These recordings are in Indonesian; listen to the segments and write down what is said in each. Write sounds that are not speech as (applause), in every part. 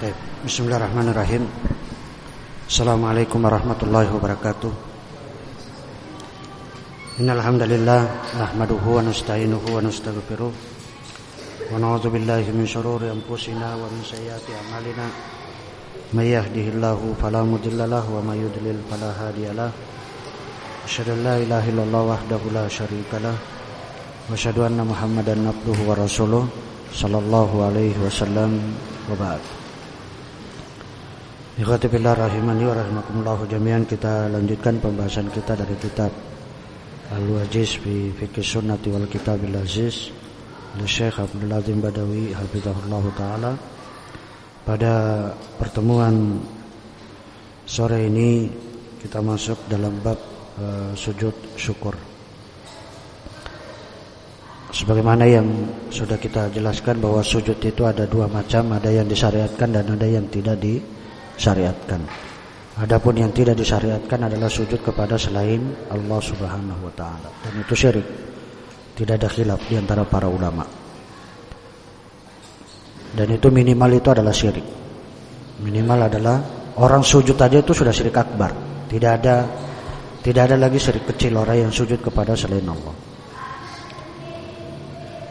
Baik, Bismillahirrahmanirrahim. Assalamualaikum warahmatullahi wabarakatuh. Innal hamdalillah nahmaduhu wa nasta'inuhu wa nastaghfiruh wa na'udzu billahi min shururi anfusina wa min sayyiati a'malina. May yahdihillahu fala mudilla lahu wa may yudlil fala hadiyalah. An la wahdahu la syarika lah wa asyhadu anna Muhammadan abduhu wa rasuluh sallallahu alaihi wasallam wa ba'd. Ikhwatibillah rahimani wa rahimakumullah jami'an kita lanjutkan pembahasan kita dari kitab Al-Wajiz fi Fikih Sunnati wal Kitabil Aziz oleh Syekh Abdul Azim Badawi hafizahullah taala. Pada pertemuan sore ini kita masuk dalam bab uh, sujud syukur. Sebagaimana yang sudah kita jelaskan bahwa sujud itu ada dua macam, ada yang disyariatkan dan ada yang tidak di syariatkan. Adapun yang tidak disyariatkan adalah sujud kepada selain Allah Subhanahu wa taala dan itu syirik. Tidak ada khilaf di antara para ulama. Dan itu minimal itu adalah syirik. Minimal adalah orang sujud aja itu sudah syirik akbar. Tidak ada tidak ada lagi syirik kecil orang yang sujud kepada selain Allah.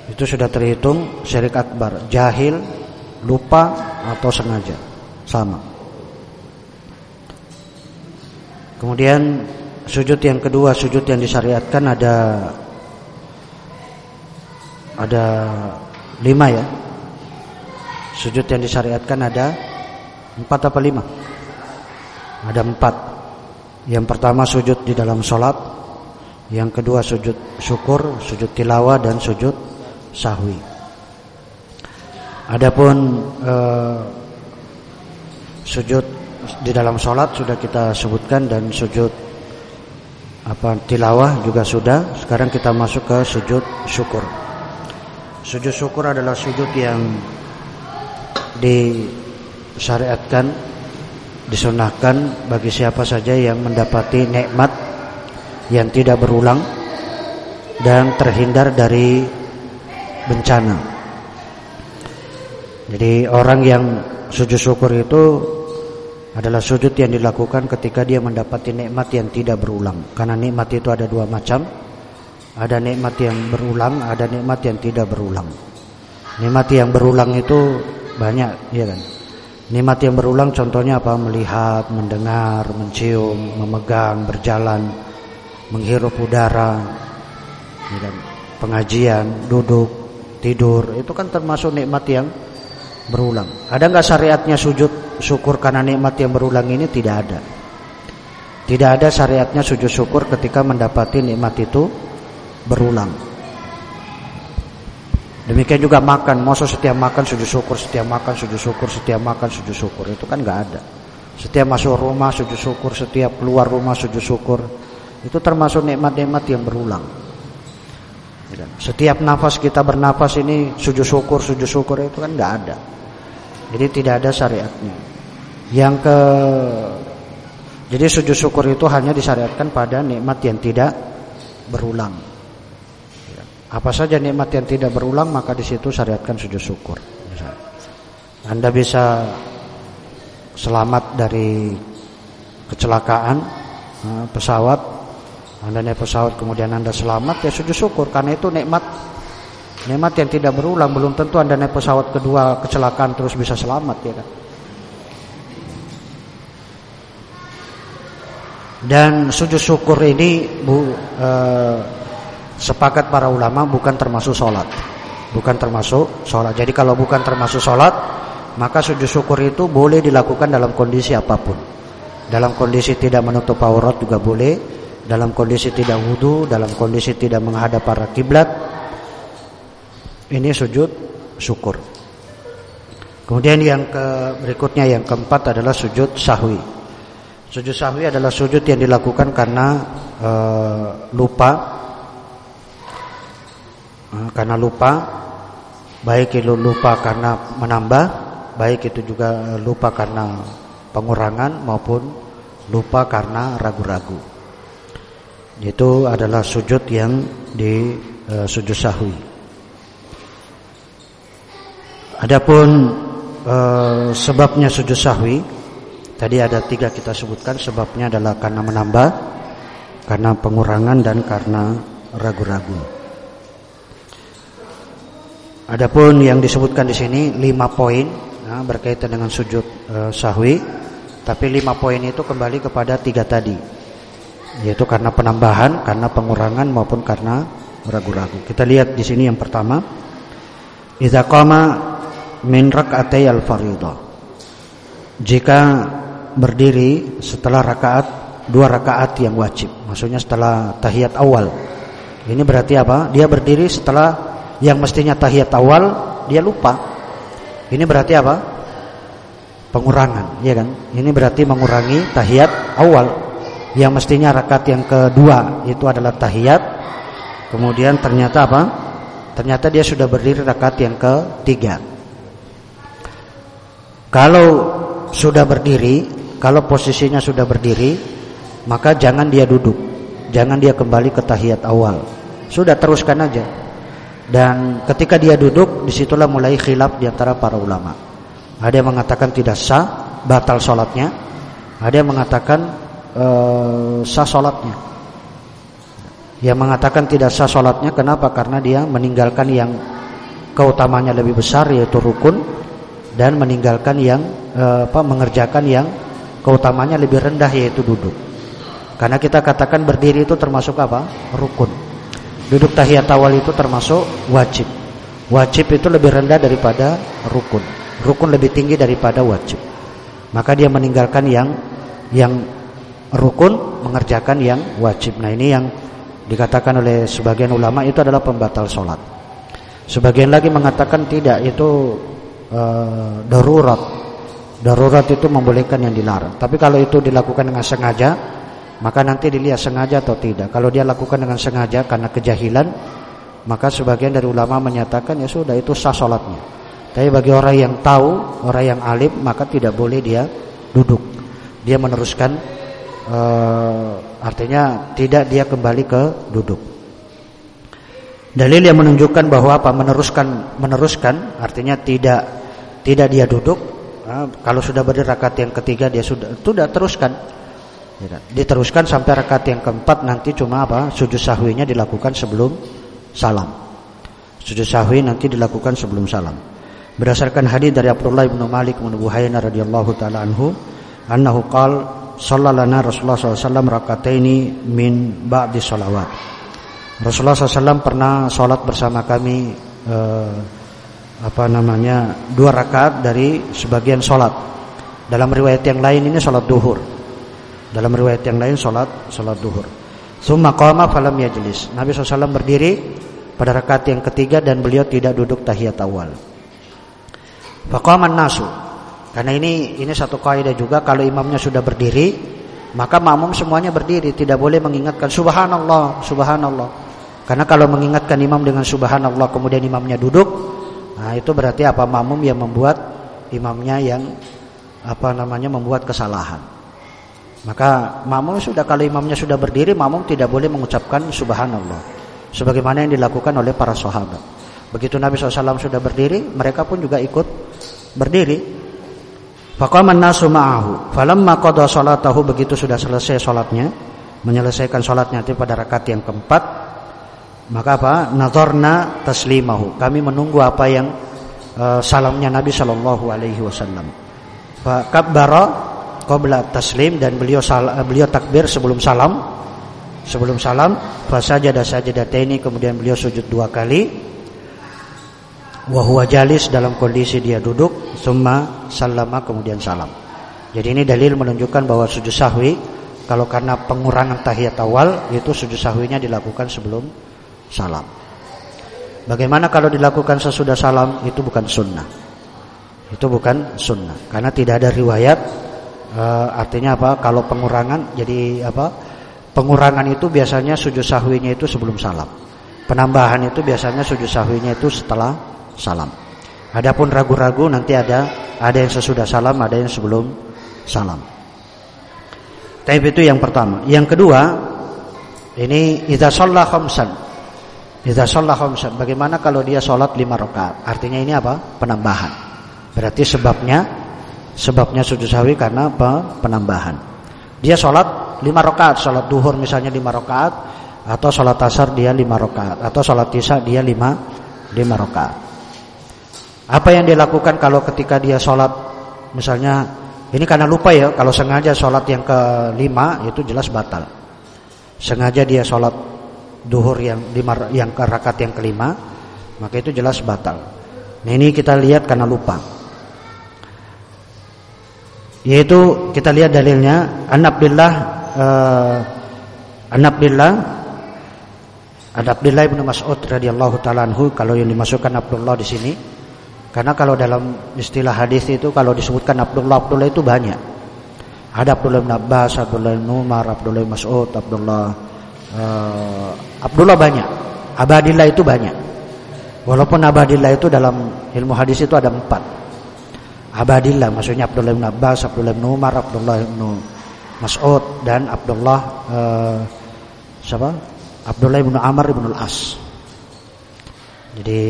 Itu sudah terhitung syirik akbar, jahil, lupa atau sengaja. Sama. Kemudian sujud yang kedua, sujud yang disyariatkan ada ada lima ya. Sujud yang disyariatkan ada empat apa lima? Ada empat. Yang pertama sujud di dalam sholat, yang kedua sujud syukur, sujud tilawah dan sujud sahwi. Adapun eh, sujud di dalam sholat sudah kita sebutkan dan sujud apa tilawah juga sudah. Sekarang kita masuk ke sujud syukur. Sujud syukur adalah sujud yang disyariatkan, disunahkan bagi siapa saja yang mendapati nikmat yang tidak berulang dan terhindar dari bencana. Jadi orang yang sujud syukur itu adalah sujud yang dilakukan ketika dia mendapati nikmat yang tidak berulang. Karena nikmat itu ada dua macam. Ada nikmat yang berulang, ada nikmat yang tidak berulang. Nikmat yang berulang itu banyak, ya kan? Nikmat yang berulang contohnya apa? Melihat, mendengar, mencium, memegang, berjalan, menghirup udara, ya kan? pengajian, duduk, tidur, itu kan termasuk nikmat yang berulang. Ada nggak syariatnya sujud syukur karena nikmat yang berulang ini tidak ada. Tidak ada syariatnya sujud syukur ketika mendapati nikmat itu berulang. Demikian juga makan, masa setiap makan sujud syukur, setiap makan sujud syukur, setiap makan sujud syukur itu kan nggak ada. Setiap masuk rumah sujud syukur, setiap keluar rumah sujud syukur. Itu termasuk nikmat-nikmat yang berulang. Setiap nafas kita bernafas ini sujud syukur, sujud syukur itu kan nggak ada. Jadi tidak ada syariatnya. Yang ke jadi sujud syukur itu hanya disyariatkan pada nikmat yang tidak berulang. Ya. Apa saja nikmat yang tidak berulang maka di situ syariatkan sujud syukur. Anda bisa selamat dari kecelakaan eh, pesawat, Anda naik pesawat kemudian Anda selamat ya sujud syukur karena itu nikmat nikmat yang tidak berulang belum tentu Anda naik pesawat kedua kecelakaan terus bisa selamat ya kan. Dan sujud syukur ini bu, eh, sepakat para ulama bukan termasuk sholat, bukan termasuk sholat. Jadi kalau bukan termasuk sholat, maka sujud syukur itu boleh dilakukan dalam kondisi apa pun. Dalam kondisi tidak menutup aurat juga boleh, dalam kondisi tidak wudhu, dalam kondisi tidak menghadap para kiblat. Ini sujud syukur. Kemudian yang ke berikutnya yang keempat adalah sujud sahwi. Sujud sahwi adalah sujud yang dilakukan karena e, lupa e, karena lupa baik itu lupa karena menambah baik itu juga lupa karena pengurangan maupun lupa karena ragu-ragu itu adalah sujud yang di e, sujud sahwi adapun uh, sebabnya sujud sahwi tadi ada tiga kita sebutkan sebabnya adalah karena menambah, karena pengurangan dan karena ragu-ragu. Adapun yang disebutkan di sini lima poin nah, berkaitan dengan sujud uh, sahwi, tapi lima poin itu kembali kepada tiga tadi, yaitu karena penambahan, karena pengurangan maupun karena ragu-ragu. Kita lihat di sini yang pertama, idza qama min rak'atay al-fariḍah. Jika berdiri setelah rakaat dua rakaat yang wajib, maksudnya setelah tahiyat awal. Ini berarti apa? Dia berdiri setelah yang mestinya tahiyat awal, dia lupa. Ini berarti apa? Pengurangan, ya kan? Ini berarti mengurangi tahiyat awal. Yang mestinya rakaat yang kedua itu adalah tahiyat. Kemudian ternyata apa? Ternyata dia sudah berdiri rakaat yang ketiga. Kalau sudah berdiri, kalau posisinya sudah berdiri, maka jangan dia duduk. Jangan dia kembali ke tahiyat awal. Sudah teruskan aja. Dan ketika dia duduk, di situlah mulai khilaf di antara para ulama. Ada yang mengatakan tidak sah, batal sholatnya. Ada yang mengatakan uh, sah sholatnya. Yang mengatakan tidak sah sholatnya, kenapa? Karena dia meninggalkan yang keutamanya lebih besar yaitu rukun dan meninggalkan yang e, apa mengerjakan yang keutamanya lebih rendah yaitu duduk. Karena kita katakan berdiri itu termasuk apa? rukun. Duduk tahiyat awal itu termasuk wajib. Wajib itu lebih rendah daripada rukun. Rukun lebih tinggi daripada wajib. Maka dia meninggalkan yang yang rukun mengerjakan yang wajib. Nah, ini yang dikatakan oleh sebagian ulama itu adalah pembatal sholat. Sebagian lagi mengatakan tidak itu uh, darurat. Darurat itu membolehkan yang dilarang. Tapi kalau itu dilakukan dengan sengaja, maka nanti dilihat sengaja atau tidak. Kalau dia lakukan dengan sengaja karena kejahilan, maka sebagian dari ulama menyatakan ya sudah itu sah sholatnya. Tapi bagi orang yang tahu, orang yang alim, maka tidak boleh dia duduk. Dia meneruskan, uh, artinya tidak dia kembali ke duduk. Dalil yang menunjukkan bahwa apa meneruskan meneruskan artinya tidak tidak dia duduk. Nah, kalau sudah berdiri rakaat yang ketiga dia sudah sudah teruskan. Diteruskan sampai rakaat yang keempat nanti cuma apa? Sujud sahwinya dilakukan sebelum salam. Sujud sahwi nanti dilakukan sebelum salam. Berdasarkan hadis dari Abdullah bin Malik bin Buhaina radhiyallahu taala anhu, annahu qala sallallahu Rasulullah SAW rakataini min ba'di salawat. Rasulullah SAW pernah sholat bersama kami eh, apa namanya dua rakaat dari sebagian sholat. Dalam riwayat yang lain ini sholat duhur. Dalam riwayat yang lain sholat sholat duhur. Summa qama falam yajlis. Nabi SAW berdiri pada rakaat yang ketiga dan beliau tidak duduk tahiyat awal. Faqaman nasu. Karena ini ini satu kaidah juga kalau imamnya sudah berdiri, maka makmum semuanya berdiri, tidak boleh mengingatkan subhanallah, subhanallah. Karena kalau mengingatkan imam dengan subhanallah kemudian imamnya duduk, nah itu berarti apa makmum yang membuat imamnya yang apa namanya membuat kesalahan. Maka makmum sudah kalau imamnya sudah berdiri, makmum tidak boleh mengucapkan subhanallah sebagaimana yang dilakukan oleh para sahabat. Begitu Nabi SAW sudah berdiri, mereka pun juga ikut berdiri. Faqaman nasu ma'ahu. Falamma qada salatahu begitu sudah selesai salatnya, menyelesaikan salatnya itu pada rakaat yang keempat, maka apa? Nazarna taslimahu. Kami menunggu apa yang uh, salamnya Nabi Shallallahu alaihi wasallam. Kabbara qabla taslim dan beliau sal, uh, beliau takbir sebelum salam. Sebelum salam, fa sajada sajadataini kemudian beliau sujud dua kali. Wa huwa jalis dalam kondisi dia duduk, summa sallama kemudian salam. Jadi ini dalil menunjukkan bahwa sujud sahwi kalau karena pengurangan tahiyat awal itu sujud sahwinya dilakukan sebelum salam. Bagaimana kalau dilakukan sesudah salam itu bukan sunnah. Itu bukan sunnah karena tidak ada riwayat e, artinya apa? Kalau pengurangan jadi apa? Pengurangan itu biasanya sujud sahwinya itu sebelum salam. Penambahan itu biasanya sujud sahwinya itu setelah salam. Adapun ragu-ragu nanti ada ada yang sesudah salam, ada yang sebelum salam. Tapi itu yang pertama. Yang kedua, ini idza shalla khamsan Idza shalla khamsan, bagaimana kalau dia sholat lima rakaat? Artinya ini apa? Penambahan. Berarti sebabnya sebabnya sujud sahwi karena apa? penambahan. Dia sholat lima rakaat, sholat duhur misalnya lima rakaat, atau sholat asar dia lima rakaat, atau sholat isya dia lima lima rakaat. Apa yang dilakukan kalau ketika dia sholat misalnya ini karena lupa ya, kalau sengaja sholat yang kelima itu jelas batal. Sengaja dia sholat duhur yang lima yang rakaat yang kelima, maka itu jelas batal. Nah ini kita lihat karena lupa. Yaitu kita lihat dalilnya An Abdullah uh, An Abdullah ada Abdullah bin Mas'ud radhiyallahu taala anhu kalau yang dimasukkan Abdullah di sini karena kalau dalam istilah hadis itu kalau disebutkan Abdullah Abdullah itu banyak. Ada Abdullah bin Abbas, Abdullah bin Umar, Abdullah bin Mas'ud, Abdullah uh, Abdullah banyak. Abadillah itu banyak. Walaupun Abadillah itu dalam ilmu hadis itu ada empat. Abadillah maksudnya Abdullah bin Abbas, Abdullah bin Umar, Abdullah bin Mas'ud dan Abdullah uh, siapa? Abdullah bin Amr bin Al-As. Jadi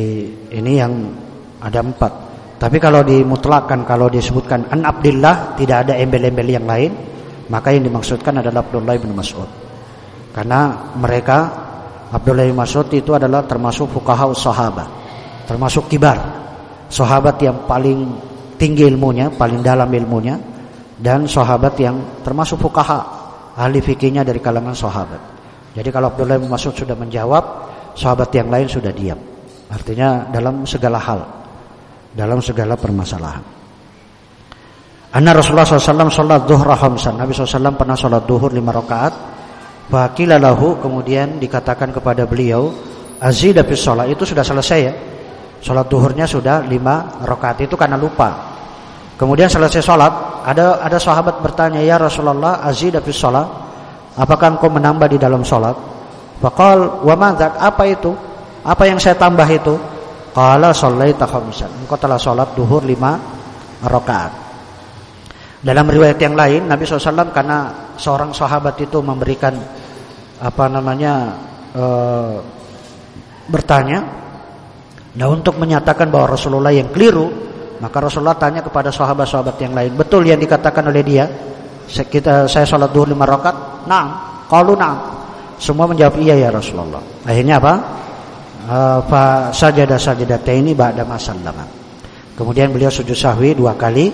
ini yang ada empat. Tapi kalau dimutlakan, kalau disebutkan an Abdullah tidak ada embel-embel yang lain, maka yang dimaksudkan adalah Abdullah bin Mas'ud. Karena mereka Abdullah bin Mas'ud itu adalah termasuk fukaha sahabat, termasuk kibar, sahabat yang paling tinggi ilmunya, paling dalam ilmunya, dan sahabat yang termasuk fukaha, ahli fikihnya dari kalangan sahabat. Jadi kalau Abdullah bin Mas'ud sudah menjawab, sahabat yang lain sudah diam. Artinya dalam segala hal dalam segala permasalahan. Anna Rasulullah SAW sholat duhra hamsan. Nabi SAW pernah sholat duhur lima rakaat. Fakila lahu kemudian dikatakan kepada beliau Azidah fi sholat. Itu sudah selesai ya. Sholat duhurnya sudah lima rakaat. Itu karena lupa. Kemudian selesai sholat Ada ada sahabat bertanya Ya Rasulullah azidah fi sholat? Apakah engkau menambah di dalam sholat? Fakal wa madzak apa itu? Apa yang saya tambah itu? Qala shallaita khamsan. Engkau telah salat duhur lima rakaat. Dalam riwayat yang lain Nabi SAW karena seorang sahabat itu memberikan apa namanya e, bertanya, nah untuk menyatakan bahwa Rasulullah yang keliru, maka Rasulullah tanya kepada sahabat-sahabat yang lain, betul yang dikatakan oleh dia? Kita saya sholat duhur lima rakaat? Nah, kalau nah, semua menjawab iya ya Rasulullah. Akhirnya apa? Eh, fa sajada sajadataini ba'da masallama. Kemudian beliau sujud sahwi dua kali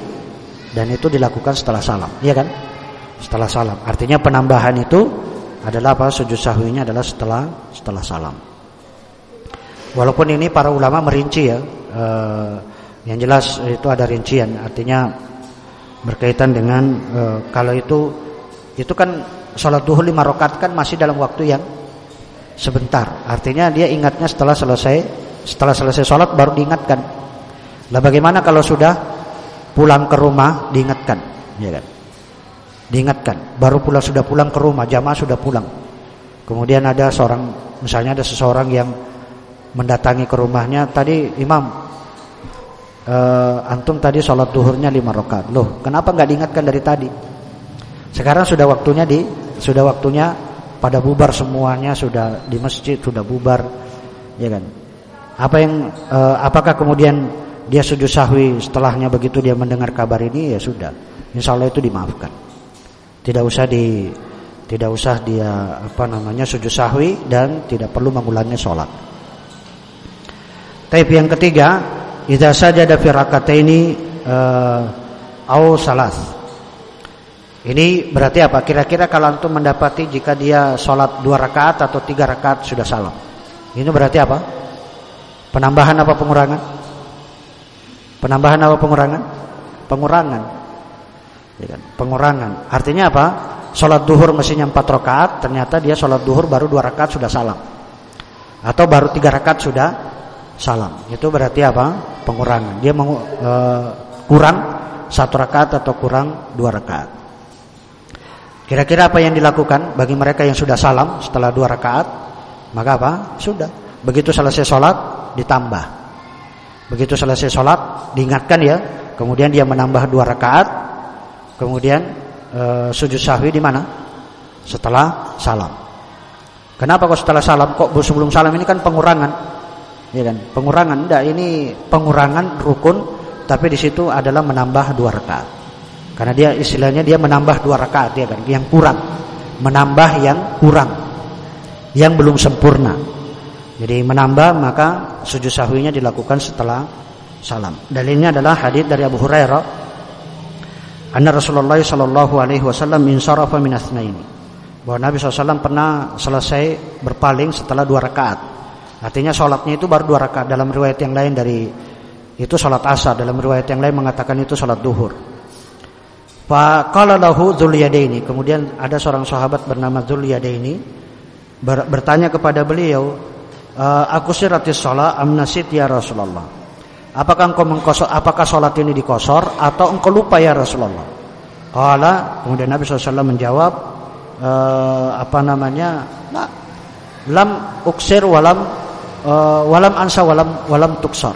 dan itu dilakukan setelah salam, iya kan? Setelah salam. Artinya penambahan itu adalah apa? Sujud sahwinya adalah setelah setelah salam. Walaupun ini para ulama merinci ya, uh, yang jelas itu ada rincian. Artinya berkaitan dengan uh, kalau itu itu kan sholat duhur lima rakaat kan masih dalam waktu yang sebentar. Artinya dia ingatnya setelah selesai setelah selesai sholat baru diingatkan. Lah bagaimana kalau sudah pulang ke rumah diingatkan, ya kan? Diingatkan, baru pulang sudah pulang ke rumah, jamaah sudah pulang. Kemudian ada seorang, misalnya ada seseorang yang mendatangi ke rumahnya, tadi imam, uh, antum tadi sholat duhurnya lima rakaat, loh, kenapa nggak diingatkan dari tadi? Sekarang sudah waktunya di, sudah waktunya pada bubar semuanya sudah di masjid sudah bubar ya kan? Apa yang eh, apakah kemudian dia sujud sahwi setelahnya begitu dia mendengar kabar ini? Ya sudah insya Allah itu dimaafkan tidak usah di tidak usah dia apa namanya sujud sahwi dan tidak perlu mengulangi sholat. Tapi yang ketiga, idza sajada fi rakataini uh, au salas. Ini berarti apa? Kira-kira kalau antum mendapati jika dia sholat dua rakaat atau tiga rakaat sudah salam. Ini berarti apa? Penambahan apa pengurangan? Penambahan apa pengurangan? Pengurangan. Ya kan? Pengurangan. Artinya apa? Sholat duhur mestinya empat rakaat, ternyata dia sholat duhur baru dua rakaat sudah salam. Atau baru tiga rakaat sudah salam. Itu berarti apa? Pengurangan. Dia mau e, kurang satu rakaat atau kurang dua rakaat. Kira-kira apa yang dilakukan bagi mereka yang sudah salam setelah dua rakaat? Maka apa? Sudah. Begitu selesai sholat ditambah. Begitu selesai sholat diingatkan ya. Kemudian dia menambah dua rakaat. Kemudian e, sujud sahwi di mana? Setelah salam. Kenapa kok setelah salam? Kok sebelum salam ini kan pengurangan? Ya kan? Pengurangan. Tidak. Ini pengurangan rukun tapi di situ adalah menambah dua rakaat. Karena dia istilahnya dia menambah dua rakaat ya kan, yang kurang, menambah yang kurang, yang belum sempurna. Jadi menambah maka sujud sahwinya dilakukan setelah salam. Dalilnya adalah hadis dari Abu Hurairah anna Rasulullah sallallahu alaihi wasallam insarafa min ini. Bahwa Nabi SAW pernah selesai berpaling setelah dua rakaat. Artinya sholatnya itu baru dua rakaat. Dalam riwayat yang lain dari itu sholat asar. Dalam riwayat yang lain mengatakan itu sholat duhur. Faqala lahu Dzuliyadaini. Kemudian ada seorang sahabat bernama Dzuliyadaini bertanya kepada beliau, uh, aku siratis sholat amnasit ya Rasulullah. Apakah engkau mengkosor, apakah sholat ini dikosor atau engkau lupa ya Rasulullah? Kala kemudian Nabi SAW menjawab uh, apa namanya? Nah, lam uksir walam uh, walam ansa walam walam tuksor.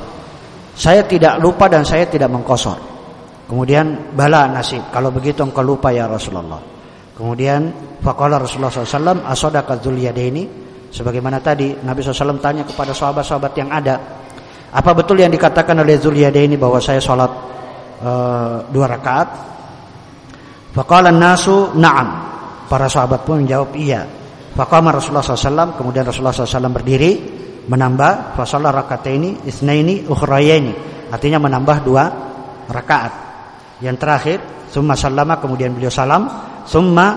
Saya tidak lupa dan saya tidak mengkosor. Kemudian bala nasib. Kalau begitu engkau lupa ya Rasulullah. Kemudian faqala Rasulullah SAW asodaka ini Sebagaimana tadi Nabi SAW tanya kepada sahabat-sahabat yang ada, apa betul yang dikatakan oleh ini bahwa saya sholat uh, dua rakaat? Faqala nasu na'am. Para sahabat pun menjawab iya. Faqama Rasulullah SAW, kemudian Rasulullah SAW berdiri, menambah fasalah rakaat ini isnaini ukhrayaini. Artinya menambah dua rakaat. Yang terakhir, summa sallama kemudian beliau salam, summa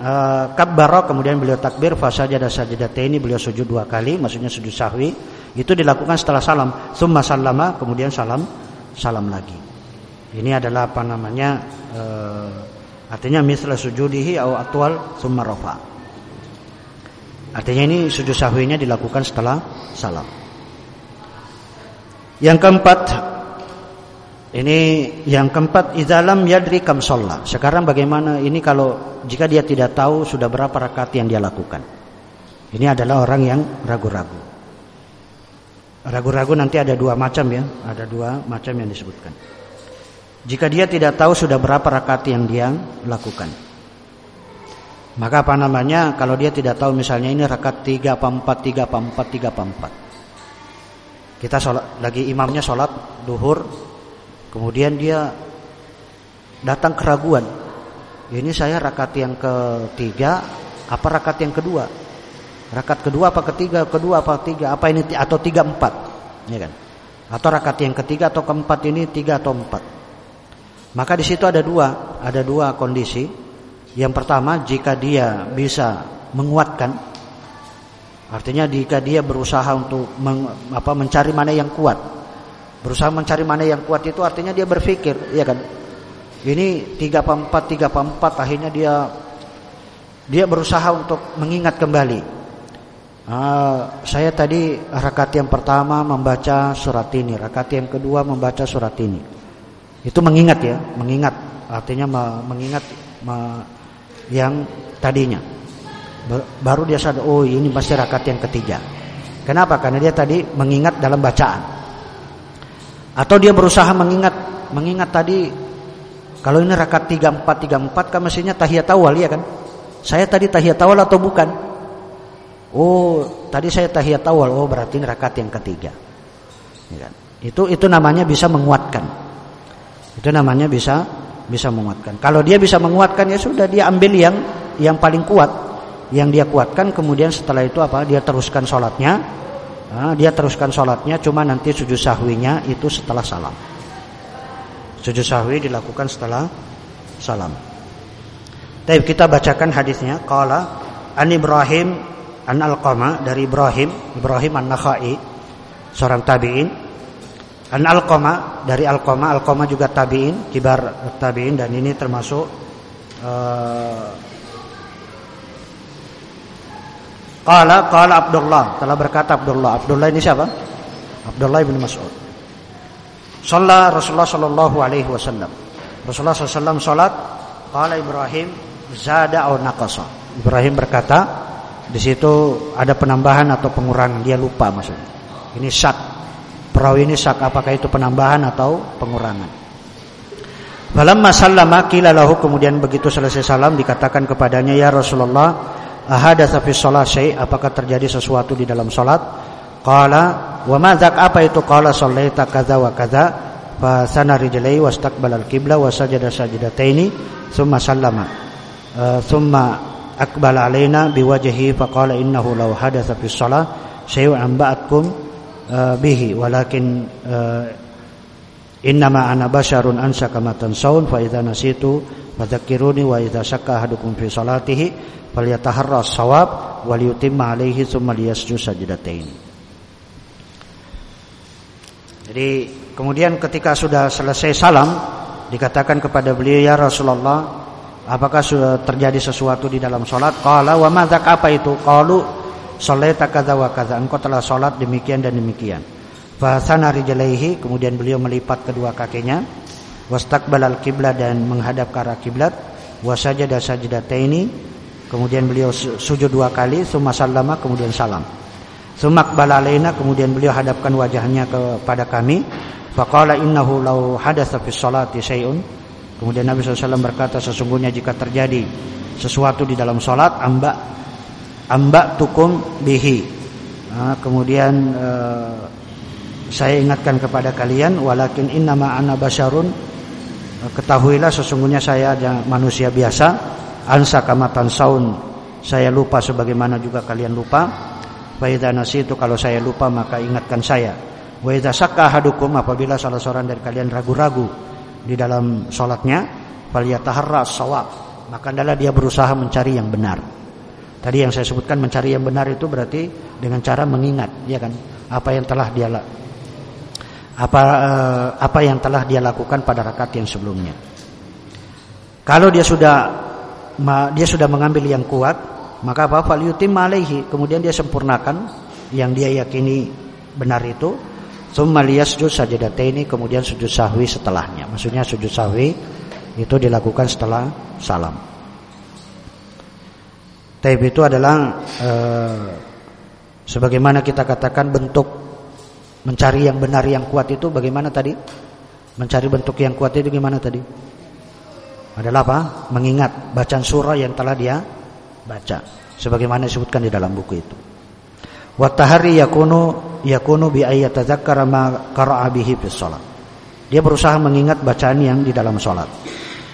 uh, kabbara kemudian beliau takbir fasajada ini beliau sujud dua kali maksudnya sujud sahwi itu dilakukan setelah salam summa sallama kemudian salam salam lagi ini adalah apa namanya uh, artinya misla sujudihi au atwal summa rafa artinya ini sujud sahwinya dilakukan setelah salam yang keempat ini yang keempat idalam yadri kam sholat. Sekarang bagaimana ini kalau jika dia tidak tahu sudah berapa rakaat yang dia lakukan. Ini adalah orang yang ragu-ragu. Ragu-ragu nanti ada dua macam ya, ada dua macam yang disebutkan. Jika dia tidak tahu sudah berapa rakaat yang dia lakukan. Maka apa namanya kalau dia tidak tahu misalnya ini rakaat 3 apa 4 3 apa 4 3 apa 4. Kita sholat lagi imamnya sholat duhur Kemudian dia datang keraguan. Ini saya rakaat yang ketiga, apa rakaat yang kedua? Rakaat kedua apa ketiga? Kedua apa tiga? Apa ini atau tiga empat? Ya kan? Atau rakaat yang ketiga atau keempat ini tiga atau empat? Maka di situ ada dua, ada dua kondisi. Yang pertama, jika dia bisa menguatkan, artinya jika dia berusaha untuk meng, apa, mencari mana yang kuat, Berusaha mencari mana yang kuat itu artinya dia berpikir, ya kan? Ini tiga empat tiga empat akhirnya dia dia berusaha untuk mengingat kembali. Uh, saya tadi rakaat yang pertama membaca surat ini, rakaat yang kedua membaca surat ini. Itu mengingat ya, mengingat artinya mengingat yang tadinya. Baru dia sadar, oh ini pasti rakaat yang ketiga. Kenapa? Karena dia tadi mengingat dalam bacaan. Atau dia berusaha mengingat mengingat tadi kalau ini rakaat 34 34 kan mestinya tahiyat awal ya kan? Saya tadi tahiyat awal atau bukan? Oh, tadi saya tahiyat awal. Oh, berarti rakaat yang ketiga. Ya kan? Itu itu namanya bisa menguatkan. Itu namanya bisa bisa menguatkan. Kalau dia bisa menguatkan ya sudah dia ambil yang yang paling kuat, yang dia kuatkan kemudian setelah itu apa? Dia teruskan sholatnya Nah, dia teruskan sholatnya cuma nanti sujud sahwinya itu setelah salam. Sujud sahwi dilakukan setelah salam. Tapi kita bacakan hadisnya. Qala an Ibrahim an Alqama dari Ibrahim, Ibrahim an-Nakhai, seorang tabi'in. An Alqama dari Alqama, Alqama juga tabi'in, kibar tabi'in dan ini termasuk uh, Qala Abdullah, telah berkata Abdullah. Abdullah ini siapa? Abdullah bin Mas'ud. Shalla Rasulullah sallallahu alaihi wasallam. Rasulullah sallallahu salat, qala Ibrahim zada au naqasa. Ibrahim berkata, di situ ada penambahan atau pengurangan, dia lupa maksudnya. Ini syak. Perawi ini syak. Apakah itu penambahan atau pengurangan. Falamma sallama qila lahu. Kemudian begitu selesai salam dikatakan kepadanya ya Rasulullah ahadatsa fi shalah apakah terjadi sesuatu di dalam salat qala wa madzak apa itu? Qala sallaita kaza wa kaza fa sana rijlaihi wastaqbala al-qibla wa sajada sajdataini thumma sallama uh, thumma aqbala alaina biwajhihi faqala innahu law hadatha fi shalah syai'un ba'atkum uh, bihi walakin innama ana basyarun ansa kama tansawun fa nasitu fadzakkiruni wa idza syakka ahadukum fi salatihi falyataharra shawab wal yutimma alaihi thumma liyasjud sajdataini jadi kemudian ketika sudah selesai salam dikatakan kepada beliau ya Rasulullah apakah sudah terjadi sesuatu di dalam solat? Qala wa madzak apa itu? Qalu sholaita kadza wa kadza. Engkau telah solat demikian dan demikian. Fa sana rijlaihi kemudian beliau melipat kedua kakinya wastaqbalal kiblat dan menghadap ke arah kiblat wa sajada sajdataini kemudian beliau sujud dua kali summa sallama kemudian salam. Sumak balalaina kemudian beliau hadapkan wajahnya kepada kami. Faqala innahu law hadatsa fi sholati syai'un. Kemudian Nabi SAW berkata sesungguhnya jika terjadi sesuatu di dalam sholat amba amba tukum bihi. Nah, kemudian uh, saya ingatkan kepada kalian walakin innama ana basyarun ketahuilah sesungguhnya saya manusia biasa ansa kamatan saun saya lupa sebagaimana juga kalian lupa Wa idza nasitu kalau saya lupa maka ingatkan saya. Wa idza syakka ahadukum apabila salah seorang dari kalian ragu-ragu di dalam salatnya, falyataharra shawab. Maka adalah dia berusaha mencari yang benar. Tadi yang saya sebutkan mencari yang benar itu berarti dengan cara mengingat, ya kan? Apa yang telah dia apa eh, apa yang telah dia lakukan pada rakaat yang sebelumnya. Kalau dia sudah dia sudah mengambil yang kuat, maka apa falyutim alaihi kemudian dia sempurnakan yang dia yakini benar itu summa liyasjud sajadataini kemudian sujud sahwi setelahnya maksudnya sujud sahwi itu dilakukan setelah salam Taib itu adalah e, sebagaimana kita katakan bentuk mencari yang benar yang kuat itu bagaimana tadi? Mencari bentuk yang kuat itu gimana tadi? Adalah apa? Mengingat bacaan surah yang telah dia baca sebagaimana disebutkan di dalam buku itu. Wa tahari yakunu yakunu bi ayyatadzakkara ma qara'a bihi fi shalat. Dia berusaha mengingat bacaan yang di dalam salat.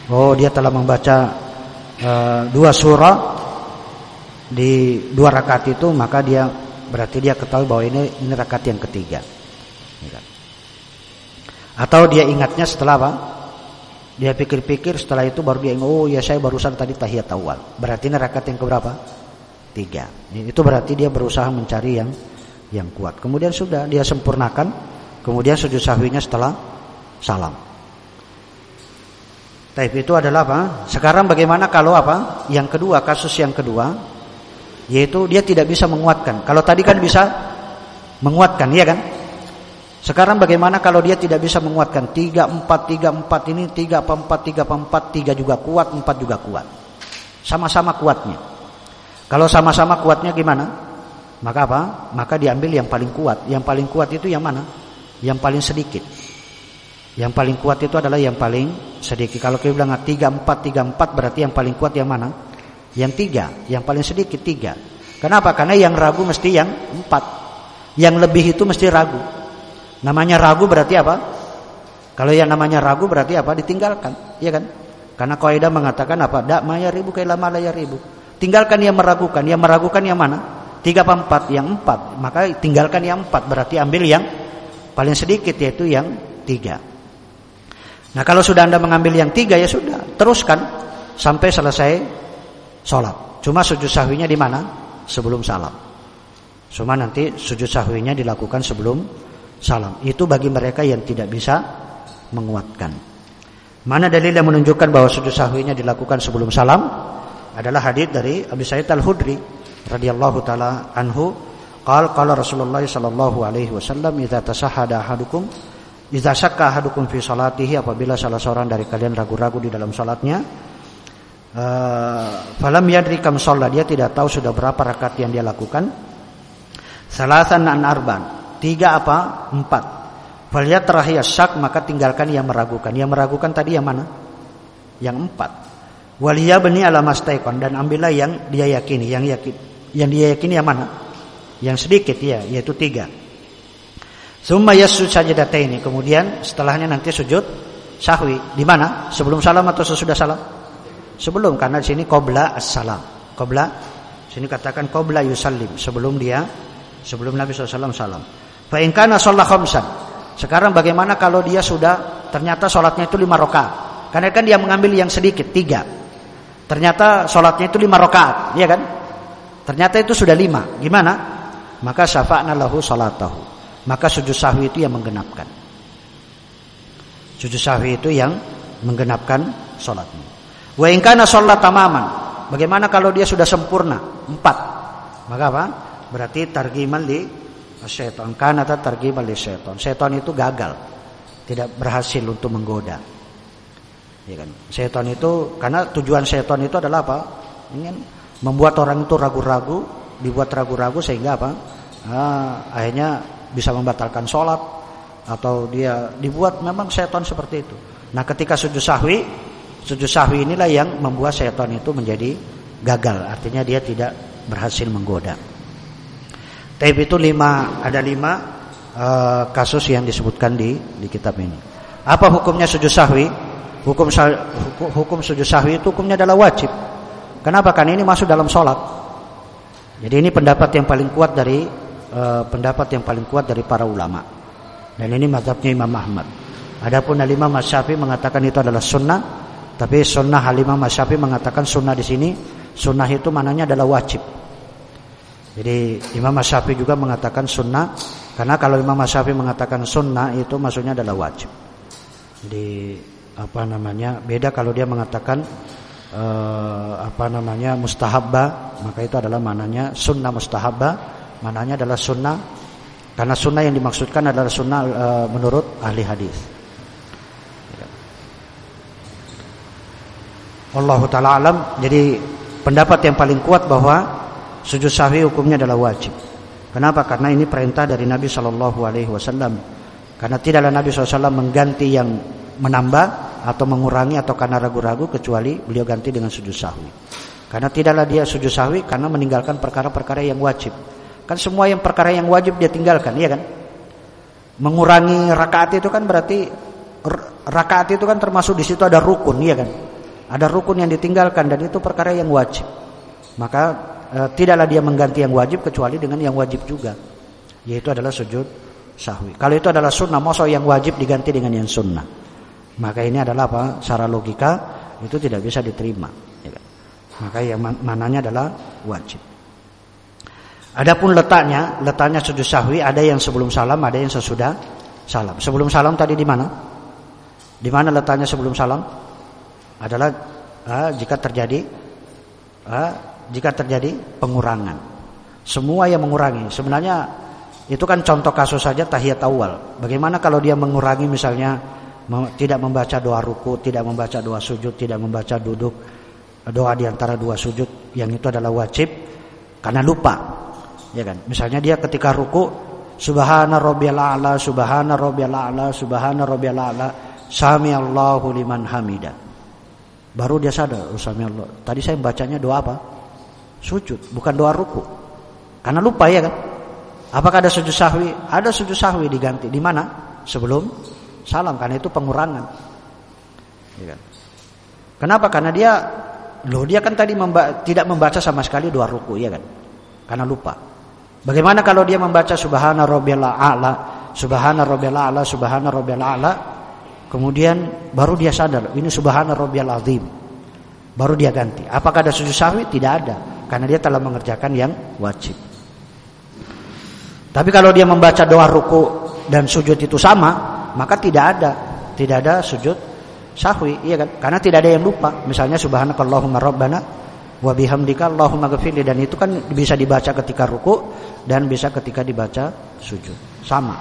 Oh, dia telah membaca uh, dua surah di dua rakaat itu, maka dia berarti dia ketahui bahwa ini ini rakaat yang ketiga. Atau dia ingatnya setelah apa? Dia pikir-pikir setelah itu baru dia ingat, oh ya saya barusan tadi tahiyat awal. Berarti ini rakaat yang keberapa? Tiga. Itu berarti dia berusaha mencari yang yang kuat. Kemudian sudah dia sempurnakan. Kemudian sujud sahwinya setelah salam. Taib itu adalah apa? Sekarang bagaimana kalau apa? Yang kedua, kasus yang kedua, yaitu dia tidak bisa menguatkan. Kalau tadi kan bisa menguatkan, iya kan? Sekarang bagaimana kalau dia tidak bisa menguatkan tiga empat tiga empat ini tiga empat tiga empat tiga juga kuat empat juga kuat sama-sama kuatnya. Kalau sama-sama kuatnya gimana? Maka apa? Maka diambil yang paling kuat. Yang paling kuat itu yang mana? Yang paling sedikit. Yang paling kuat itu adalah yang paling sedikit. Kalau kita bilang tiga empat tiga empat berarti yang paling kuat yang mana? Yang tiga. Yang paling sedikit tiga. Kenapa? Karena yang ragu mesti yang empat. Yang lebih itu mesti ragu. Namanya ragu berarti apa? Kalau yang namanya ragu berarti apa? Ditinggalkan, iya kan? Karena kaidah mengatakan apa? Dak maya ribu kaila malaya ribu. Tinggalkan yang meragukan. Yang meragukan yang mana? Tiga apa empat? Yang empat. Maka tinggalkan yang empat. Berarti ambil yang paling sedikit yaitu yang tiga. Nah kalau sudah anda mengambil yang tiga ya sudah. Teruskan sampai selesai sholat. Cuma sujud sahwinya di mana? Sebelum salam. Cuma nanti sujud sahwinya dilakukan sebelum salam. Itu bagi mereka yang tidak bisa menguatkan. Mana dalil yang menunjukkan bahwa sujud sahwinya dilakukan sebelum salam? Adalah hadis dari Abu Sa'id Al-Khudri radhiyallahu taala anhu, qala qala Rasulullah sallallahu alaihi wasallam idza tasahhada ahadukum idza syakka ahadukum fi salatihi apabila salah seorang dari kalian ragu-ragu di dalam salatnya uh, falam yadri kam dia tidak tahu sudah berapa rakaat yang dia lakukan salasan an arban Tiga apa? Empat. Faliat terakhir syak maka tinggalkan yang meragukan. Yang meragukan tadi yang mana? Yang empat. Waliyah beni alamastaikon dan ambillah yang dia yakini. Yang yakin, yang dia yakini yang mana? Yang sedikit ya, yaitu tiga. Summa yasjud ini. Kemudian setelahnya nanti sujud sahwi. Di mana? Sebelum salam atau sesudah salam? Sebelum karena di sini qabla as-salam. Qabla sini katakan qabla yusallim sebelum dia sebelum Nabi SAW salam. Fa in kana khamsan. Sekarang bagaimana kalau dia sudah ternyata sholatnya itu lima rakaat? Karena kan dia mengambil yang sedikit tiga. Ternyata sholatnya itu lima rakaat, ya kan? Ternyata itu sudah lima. Gimana? Maka syafa'na lahu salatahu maka sujud sahwi itu yang menggenapkan. Sujud sahwi itu yang menggenapkan sholatnya. Wa in kana sholat tamaman. Bagaimana kalau dia sudah sempurna? Empat. Maka apa? Berarti targiman li syaitan. Karena targiman li syaitan. Syaitan itu gagal. Tidak berhasil untuk menggoda. Ya kan? Syaitan itu karena tujuan syaitan itu adalah apa? Ingin membuat orang itu ragu-ragu, dibuat ragu-ragu sehingga apa? Ah, akhirnya bisa membatalkan sholat atau dia dibuat memang setan seperti itu. Nah ketika sujud sahwi, sujud sahwi inilah yang membuat setan itu menjadi gagal. Artinya dia tidak berhasil menggoda. Tapi itu lima ada lima uh, kasus yang disebutkan di di kitab ini. Apa hukumnya sujud sahwi? Hukum hukum sujud sahwi itu hukumnya adalah wajib. Kenapa? Karena ini masuk dalam sholat. Jadi ini pendapat yang paling kuat dari uh, pendapat yang paling kuat dari para ulama. Dan ini mazhabnya Imam Ahmad. Adapun Imam Syafi'i mengatakan itu adalah sunnah, tapi sunnah Imam Syafi'i mengatakan sunnah di sini sunnah itu mananya adalah wajib. Jadi Imam Syafi'i juga mengatakan sunnah karena kalau Imam Syafi'i mengatakan sunnah itu maksudnya adalah wajib. Jadi apa namanya beda kalau dia mengatakan uh, apa namanya mustahabba maka itu adalah mananya sunnah mustahabba Mananya adalah sunnah karena sunnah yang dimaksudkan adalah sunnah e, menurut ahli hadis. Allah taala alam. Jadi pendapat yang paling kuat bahwa sujud sahwi hukumnya adalah wajib. Kenapa? Karena ini perintah dari Nabi Wasallam. Karena tidaklah Nabi SAW mengganti yang menambah atau mengurangi atau karena ragu-ragu kecuali beliau ganti dengan sujud sahwi. Karena tidaklah dia sujud sahwi karena meninggalkan perkara-perkara yang wajib. Kan semua yang perkara yang wajib dia tinggalkan, iya kan? Mengurangi rakaat itu kan berarti rakaat itu kan termasuk di situ ada rukun, iya kan? Ada rukun yang ditinggalkan dan itu perkara yang wajib. Maka e, tidaklah dia mengganti yang wajib kecuali dengan yang wajib juga, yaitu adalah sujud sahwi. Kalau itu adalah sunnah, masa yang wajib diganti dengan yang sunnah. Maka ini adalah apa? Secara logika itu tidak bisa diterima. Ya kan? Maka yang mananya adalah wajib. Adapun letaknya, letaknya sujud sahwi ada yang sebelum salam, ada yang sesudah salam. Sebelum salam tadi di mana? Di mana letaknya sebelum salam? Adalah uh, jika terjadi uh, jika terjadi pengurangan. Semua yang mengurangi. Sebenarnya itu kan contoh kasus saja tahiyat awal. Bagaimana kalau dia mengurangi misalnya tidak membaca doa ruku, tidak membaca doa sujud, tidak membaca duduk. Doa di antara dua sujud yang itu adalah wajib karena lupa. Ya kan? Misalnya dia ketika ruku subhana rabbiyal a'la subhana rabbiyal a'la subhana rabbiyal a'la sami Allahu liman hamida. Baru dia sadar oh, sami tadi saya bacanya doa apa? Sujud bukan doa ruku. Karena lupa ya kan? Apakah ada sujud sahwi? Ada sujud sahwi diganti. Di mana? Sebelum salam karena itu pengurangan ya kan kenapa karena dia loh dia kan tadi memba tidak membaca sama sekali doa ruku ya kan karena lupa Bagaimana kalau dia membaca subhana rabbiyal a'la, subhana rabbiyal a'la, subhana rabbiyal a'la, kemudian baru dia sadar ini subhana rabbiyal azim. Baru dia ganti. Apakah ada sujud sahwi? Tidak ada, karena dia telah mengerjakan yang wajib. Tapi kalau dia membaca doa ruku dan sujud itu sama, maka tidak ada, tidak ada sujud sahwi, iya kan? Karena tidak ada yang lupa. Misalnya subhanakallahumma rabbana wa bihamdika Allahumma ghafirli dan itu kan bisa dibaca ketika ruku dan bisa ketika dibaca sujud. Sama.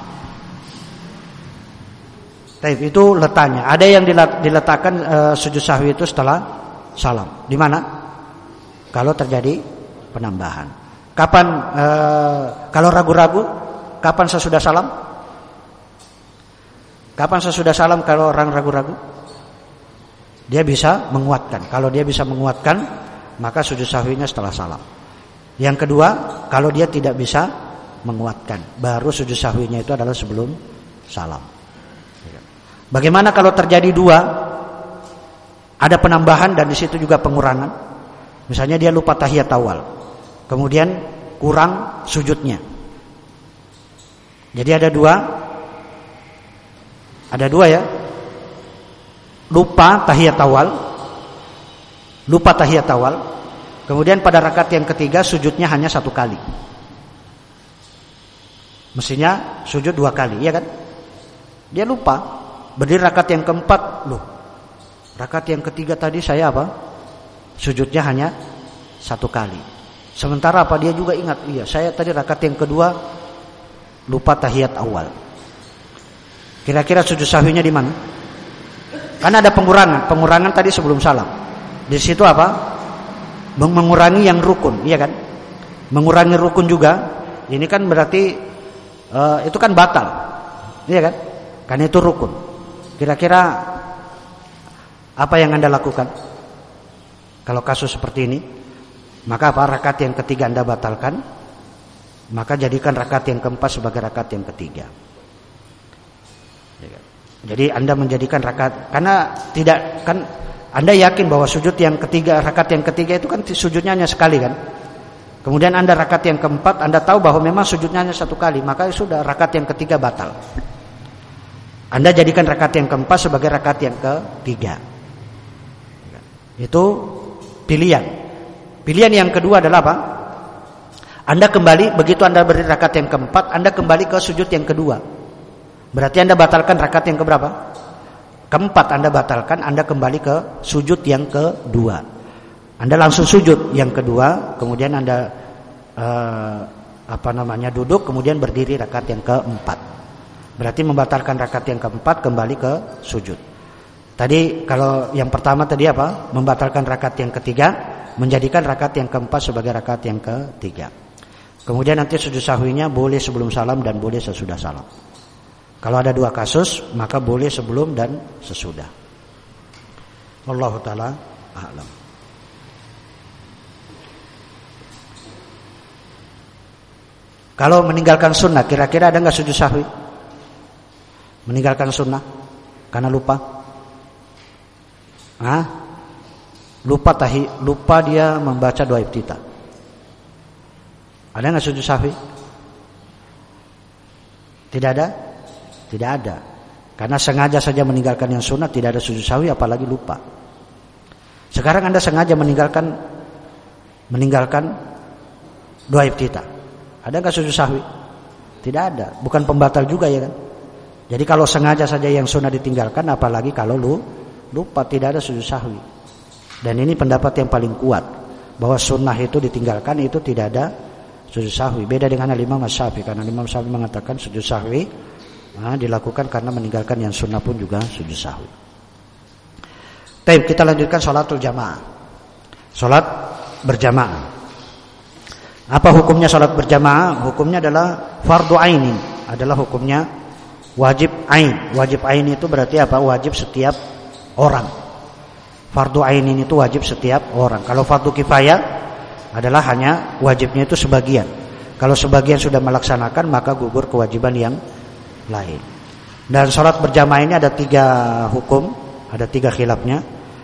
Taib itu letaknya. Ada yang diletakkan e, sujud sahwi itu setelah salam. Di mana? Kalau terjadi penambahan. Kapan e, kalau ragu-ragu? Kapan sesudah salam? Kapan sesudah salam kalau orang ragu-ragu? Dia bisa menguatkan. Kalau dia bisa menguatkan, maka sujud sahwinya setelah salam. Yang kedua, kalau dia tidak bisa menguatkan. Baru sujud sahwinya itu adalah sebelum salam. Bagaimana kalau terjadi dua? Ada penambahan dan di situ juga pengurangan. Misalnya dia lupa tahiyat awal. Kemudian kurang sujudnya. Jadi ada dua. Ada dua ya. Lupa tahiyat awal. Lupa tahiyat awal. Kemudian pada rakaat yang ketiga sujudnya hanya satu kali. Mestinya sujud dua kali, ya kan? Dia lupa. Berdiri rakaat yang keempat, loh. Rakaat yang ketiga tadi saya apa? Sujudnya hanya satu kali. Sementara apa dia juga ingat, iya saya tadi rakaat yang kedua lupa tahiyat awal. Kira-kira sujud sahwinya di mana? Karena ada pengurangan, pengurangan tadi sebelum salam. Di situ apa? mengurangi yang rukun, iya kan? Mengurangi rukun juga, ini kan berarti uh, itu kan batal, iya kan? Karena itu rukun. Kira-kira apa yang anda lakukan? Kalau kasus seperti ini, maka apa rakaat yang ketiga anda batalkan, maka jadikan rakaat yang keempat sebagai rakaat yang ketiga. Jadi anda menjadikan rakaat karena tidak kan anda yakin bahwa sujud yang ketiga, rakaat yang ketiga itu kan sujudnya hanya sekali kan? Kemudian Anda rakaat yang keempat, Anda tahu bahwa memang sujudnya hanya satu kali, maka sudah rakaat yang ketiga batal. Anda jadikan rakaat yang keempat sebagai rakaat yang ketiga. Itu pilihan. Pilihan yang kedua adalah apa? Anda kembali begitu Anda beri rakaat yang keempat, Anda kembali ke sujud yang kedua. Berarti Anda batalkan rakaat yang keberapa? keempat Anda batalkan, Anda kembali ke sujud yang kedua. Anda langsung sujud yang kedua, kemudian Anda uh, apa namanya duduk, kemudian berdiri rakaat yang keempat. Berarti membatalkan rakaat yang keempat kembali ke sujud. Tadi kalau yang pertama tadi apa? Membatalkan rakaat yang ketiga, menjadikan rakaat yang keempat sebagai rakaat yang ketiga. Kemudian nanti sujud sahwinya boleh sebelum salam dan boleh sesudah salam. Kalau ada dua kasus, maka boleh sebelum dan sesudah. Allah taala a'lam. Kalau meninggalkan sunnah, kira-kira ada nggak sujud sahwi? Meninggalkan sunnah karena lupa? Hah? Lupa tahi, lupa dia membaca doa iftitah. Ada nggak sujud sahwi? Tidak ada? Tidak ada. Karena sengaja saja meninggalkan yang sunnah tidak ada sujud sahwi apalagi lupa. Sekarang Anda sengaja meninggalkan meninggalkan doa iftitah. Ada nggak sujud sahwi? Tidak ada. Bukan pembatal juga ya kan? Jadi kalau sengaja saja yang sunnah ditinggalkan apalagi kalau lu lupa tidak ada sujud sahwi. Dan ini pendapat yang paling kuat bahwa sunnah itu ditinggalkan itu tidak ada sujud sahwi. Beda dengan Imam Syafi'i karena Imam Syafi'i mengatakan sujud sahwi nah, dilakukan karena meninggalkan yang sunnah pun juga sujud sahwi. Taib kita lanjutkan sholatul jamaah. Sholat berjamaah. Apa hukumnya sholat berjamaah? Hukumnya adalah fardu aini. Adalah hukumnya wajib ain. Wajib ain itu berarti apa? Wajib setiap orang. Fardu ain ini itu wajib setiap orang. Kalau fardu kifayah adalah hanya wajibnya itu sebagian. Kalau sebagian sudah melaksanakan maka gugur kewajiban yang lain. Dan sholat berjamaah ini ada tiga hukum, ada tiga khilafnya.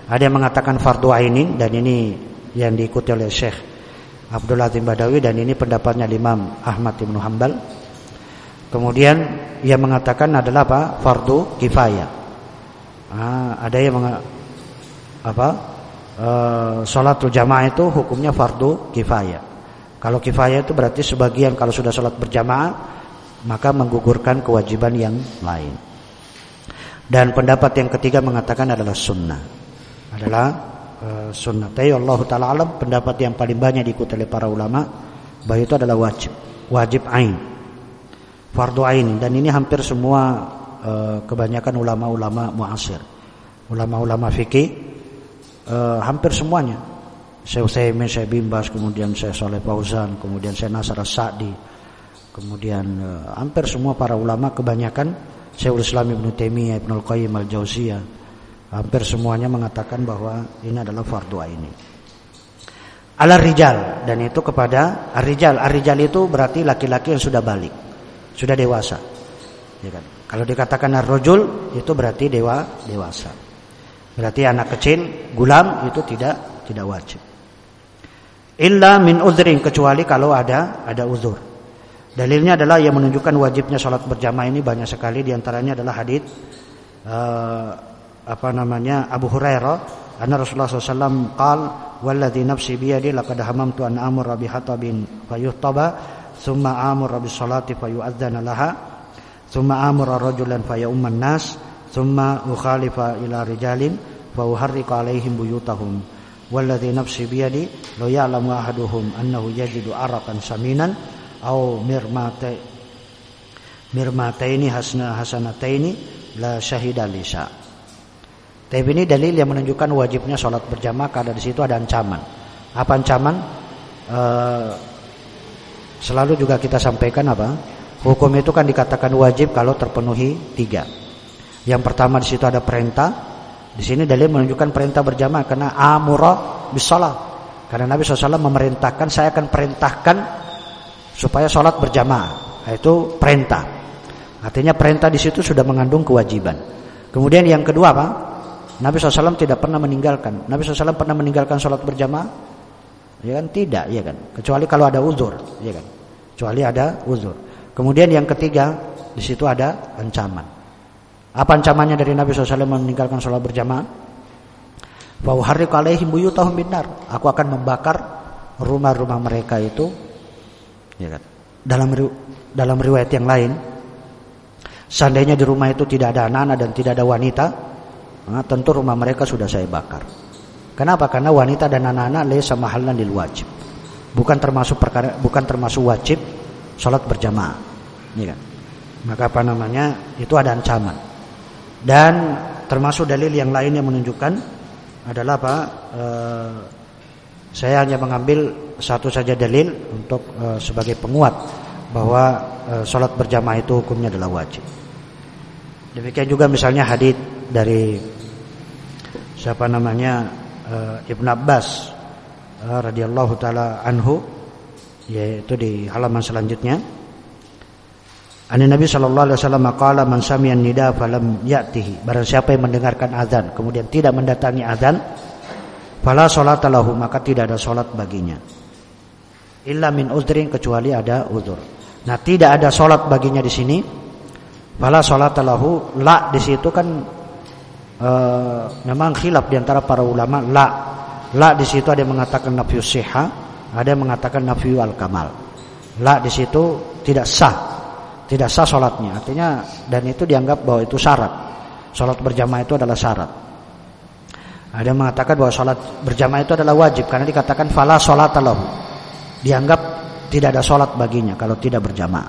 Ada yang mengatakan fardu ainin dan ini yang diikuti oleh Syekh Abdul Azim Badawi dan ini pendapatnya Imam Ahmad bin Hambal. Kemudian yang mengatakan adalah apa? Fardu kifayah. Ah, ada yang apa? E, sholatul jamaah itu hukumnya fardu kifayah. Kalau kifayah itu berarti sebagian kalau sudah sholat berjamaah maka menggugurkan kewajiban yang lain. Dan pendapat yang ketiga mengatakan adalah sunnah. Adalah uh, sunnah. Tapi Allah Ta'ala alam pendapat yang paling banyak diikuti oleh para ulama bahwa itu adalah wajib. Wajib ain. Fardu ain. Dan ini hampir semua uh, kebanyakan ulama-ulama muasir. Ulama-ulama fikih uh, hampir semuanya. Saya Utsaimin, saya Bimbas, kemudian saya Saleh Fauzan, kemudian saya Nasr As-Sa'di, Kemudian uh, hampir semua para ulama kebanyakan Syekhul Islam Ibnu Taimiyah, Ibnu Qayyim Al-Jauziyah hampir semuanya mengatakan bahwa ini adalah fardu aini. ala rijal dan itu kepada ar-rijal. Ar-rijal itu berarti laki-laki yang sudah balik, sudah dewasa. Ya kan? Kalau dikatakan ar-rajul itu berarti dewa dewasa. Berarti anak kecil, gulam itu tidak tidak wajib. Illa min udhrin kecuali kalau ada ada uzur. Dalilnya adalah yang menunjukkan wajibnya sholat berjamaah ini banyak sekali. Di antaranya adalah hadis uh, apa namanya Abu Hurairah Anna Rasulullah SAW qal walladhi nafsi biyadi laqad hamamtu an amura bi hatabin fayuhtaba thumma amura bis salati fayu'adzana laha thumma amura rajulan fayumman nas thumma ukhalifa ila rijalin fa uharriqu alaihim buyutahum. Walladhi nafsi biyadi law ya'lamu ahaduhum annahu yajidu araqan saminan aw mirmata mirmataini hasna hasanataini la syahida lisa tapi ini dalil yang menunjukkan wajibnya sholat berjamaah karena di situ ada ancaman. Apa ancaman? E, selalu juga kita sampaikan apa? Hukum itu kan dikatakan wajib kalau terpenuhi tiga. Yang pertama di situ ada perintah. Di sini dalil menunjukkan perintah berjamaah karena amura bisalah. Karena Nabi SAW memerintahkan saya akan perintahkan supaya sholat berjamaah. Nah, itu perintah. Artinya perintah di situ sudah mengandung kewajiban. Kemudian yang kedua apa? Nabi SAW tidak pernah meninggalkan. Nabi SAW pernah meninggalkan sholat berjamaah? Ya kan tidak, ya kan. Kecuali kalau ada uzur, ya kan. Kecuali ada uzur. Kemudian yang ketiga, di situ ada ancaman. Apa ancamannya dari Nabi SAW meninggalkan sholat berjamaah? Fauharriq alaihim buyutahum binar. Aku akan membakar rumah-rumah mereka itu. Ya kan. Dalam dalam riwayat yang lain, seandainya di rumah itu tidak ada anak-anak dan tidak ada wanita, nah, tentu rumah mereka sudah saya bakar. Kenapa? Karena wanita dan anak-anak laisa mahallan lil wajib. Bukan termasuk perkara bukan termasuk wajib sholat berjamaah. Ya kan? Maka apa namanya? Itu ada ancaman. Dan termasuk dalil yang lain yang menunjukkan adalah apa? E, saya hanya mengambil satu saja dalil untuk e, sebagai penguat bahwa e, sholat berjamaah itu hukumnya adalah wajib. Demikian juga misalnya hadis dari siapa namanya uh, Ibn Abbas uh, radhiyallahu taala anhu yaitu di halaman selanjutnya. Ani Nabi sallallahu alaihi wasallam qala man sami'a nida falam ya'tihi. Barang siapa yang mendengarkan azan kemudian tidak mendatangi azan fala salata lahu maka tidak ada salat baginya illa min uzrin kecuali ada uzur. Nah tidak ada salat baginya di sini. Fala salata lahu. La di situ kan uh, memang khilaf di antara para ulama la. La di situ ada yang mengatakan nafyu siha ada yang mengatakan nafyu al kamal la di situ tidak sah. Tidak sah sholatnya. Artinya dan itu dianggap bahwa itu syarat. Sholat berjamaah itu adalah syarat. Ada yang mengatakan bahwa sholat berjamaah itu adalah wajib karena dikatakan fala sholat lahu dianggap tidak ada sholat baginya kalau tidak berjamaah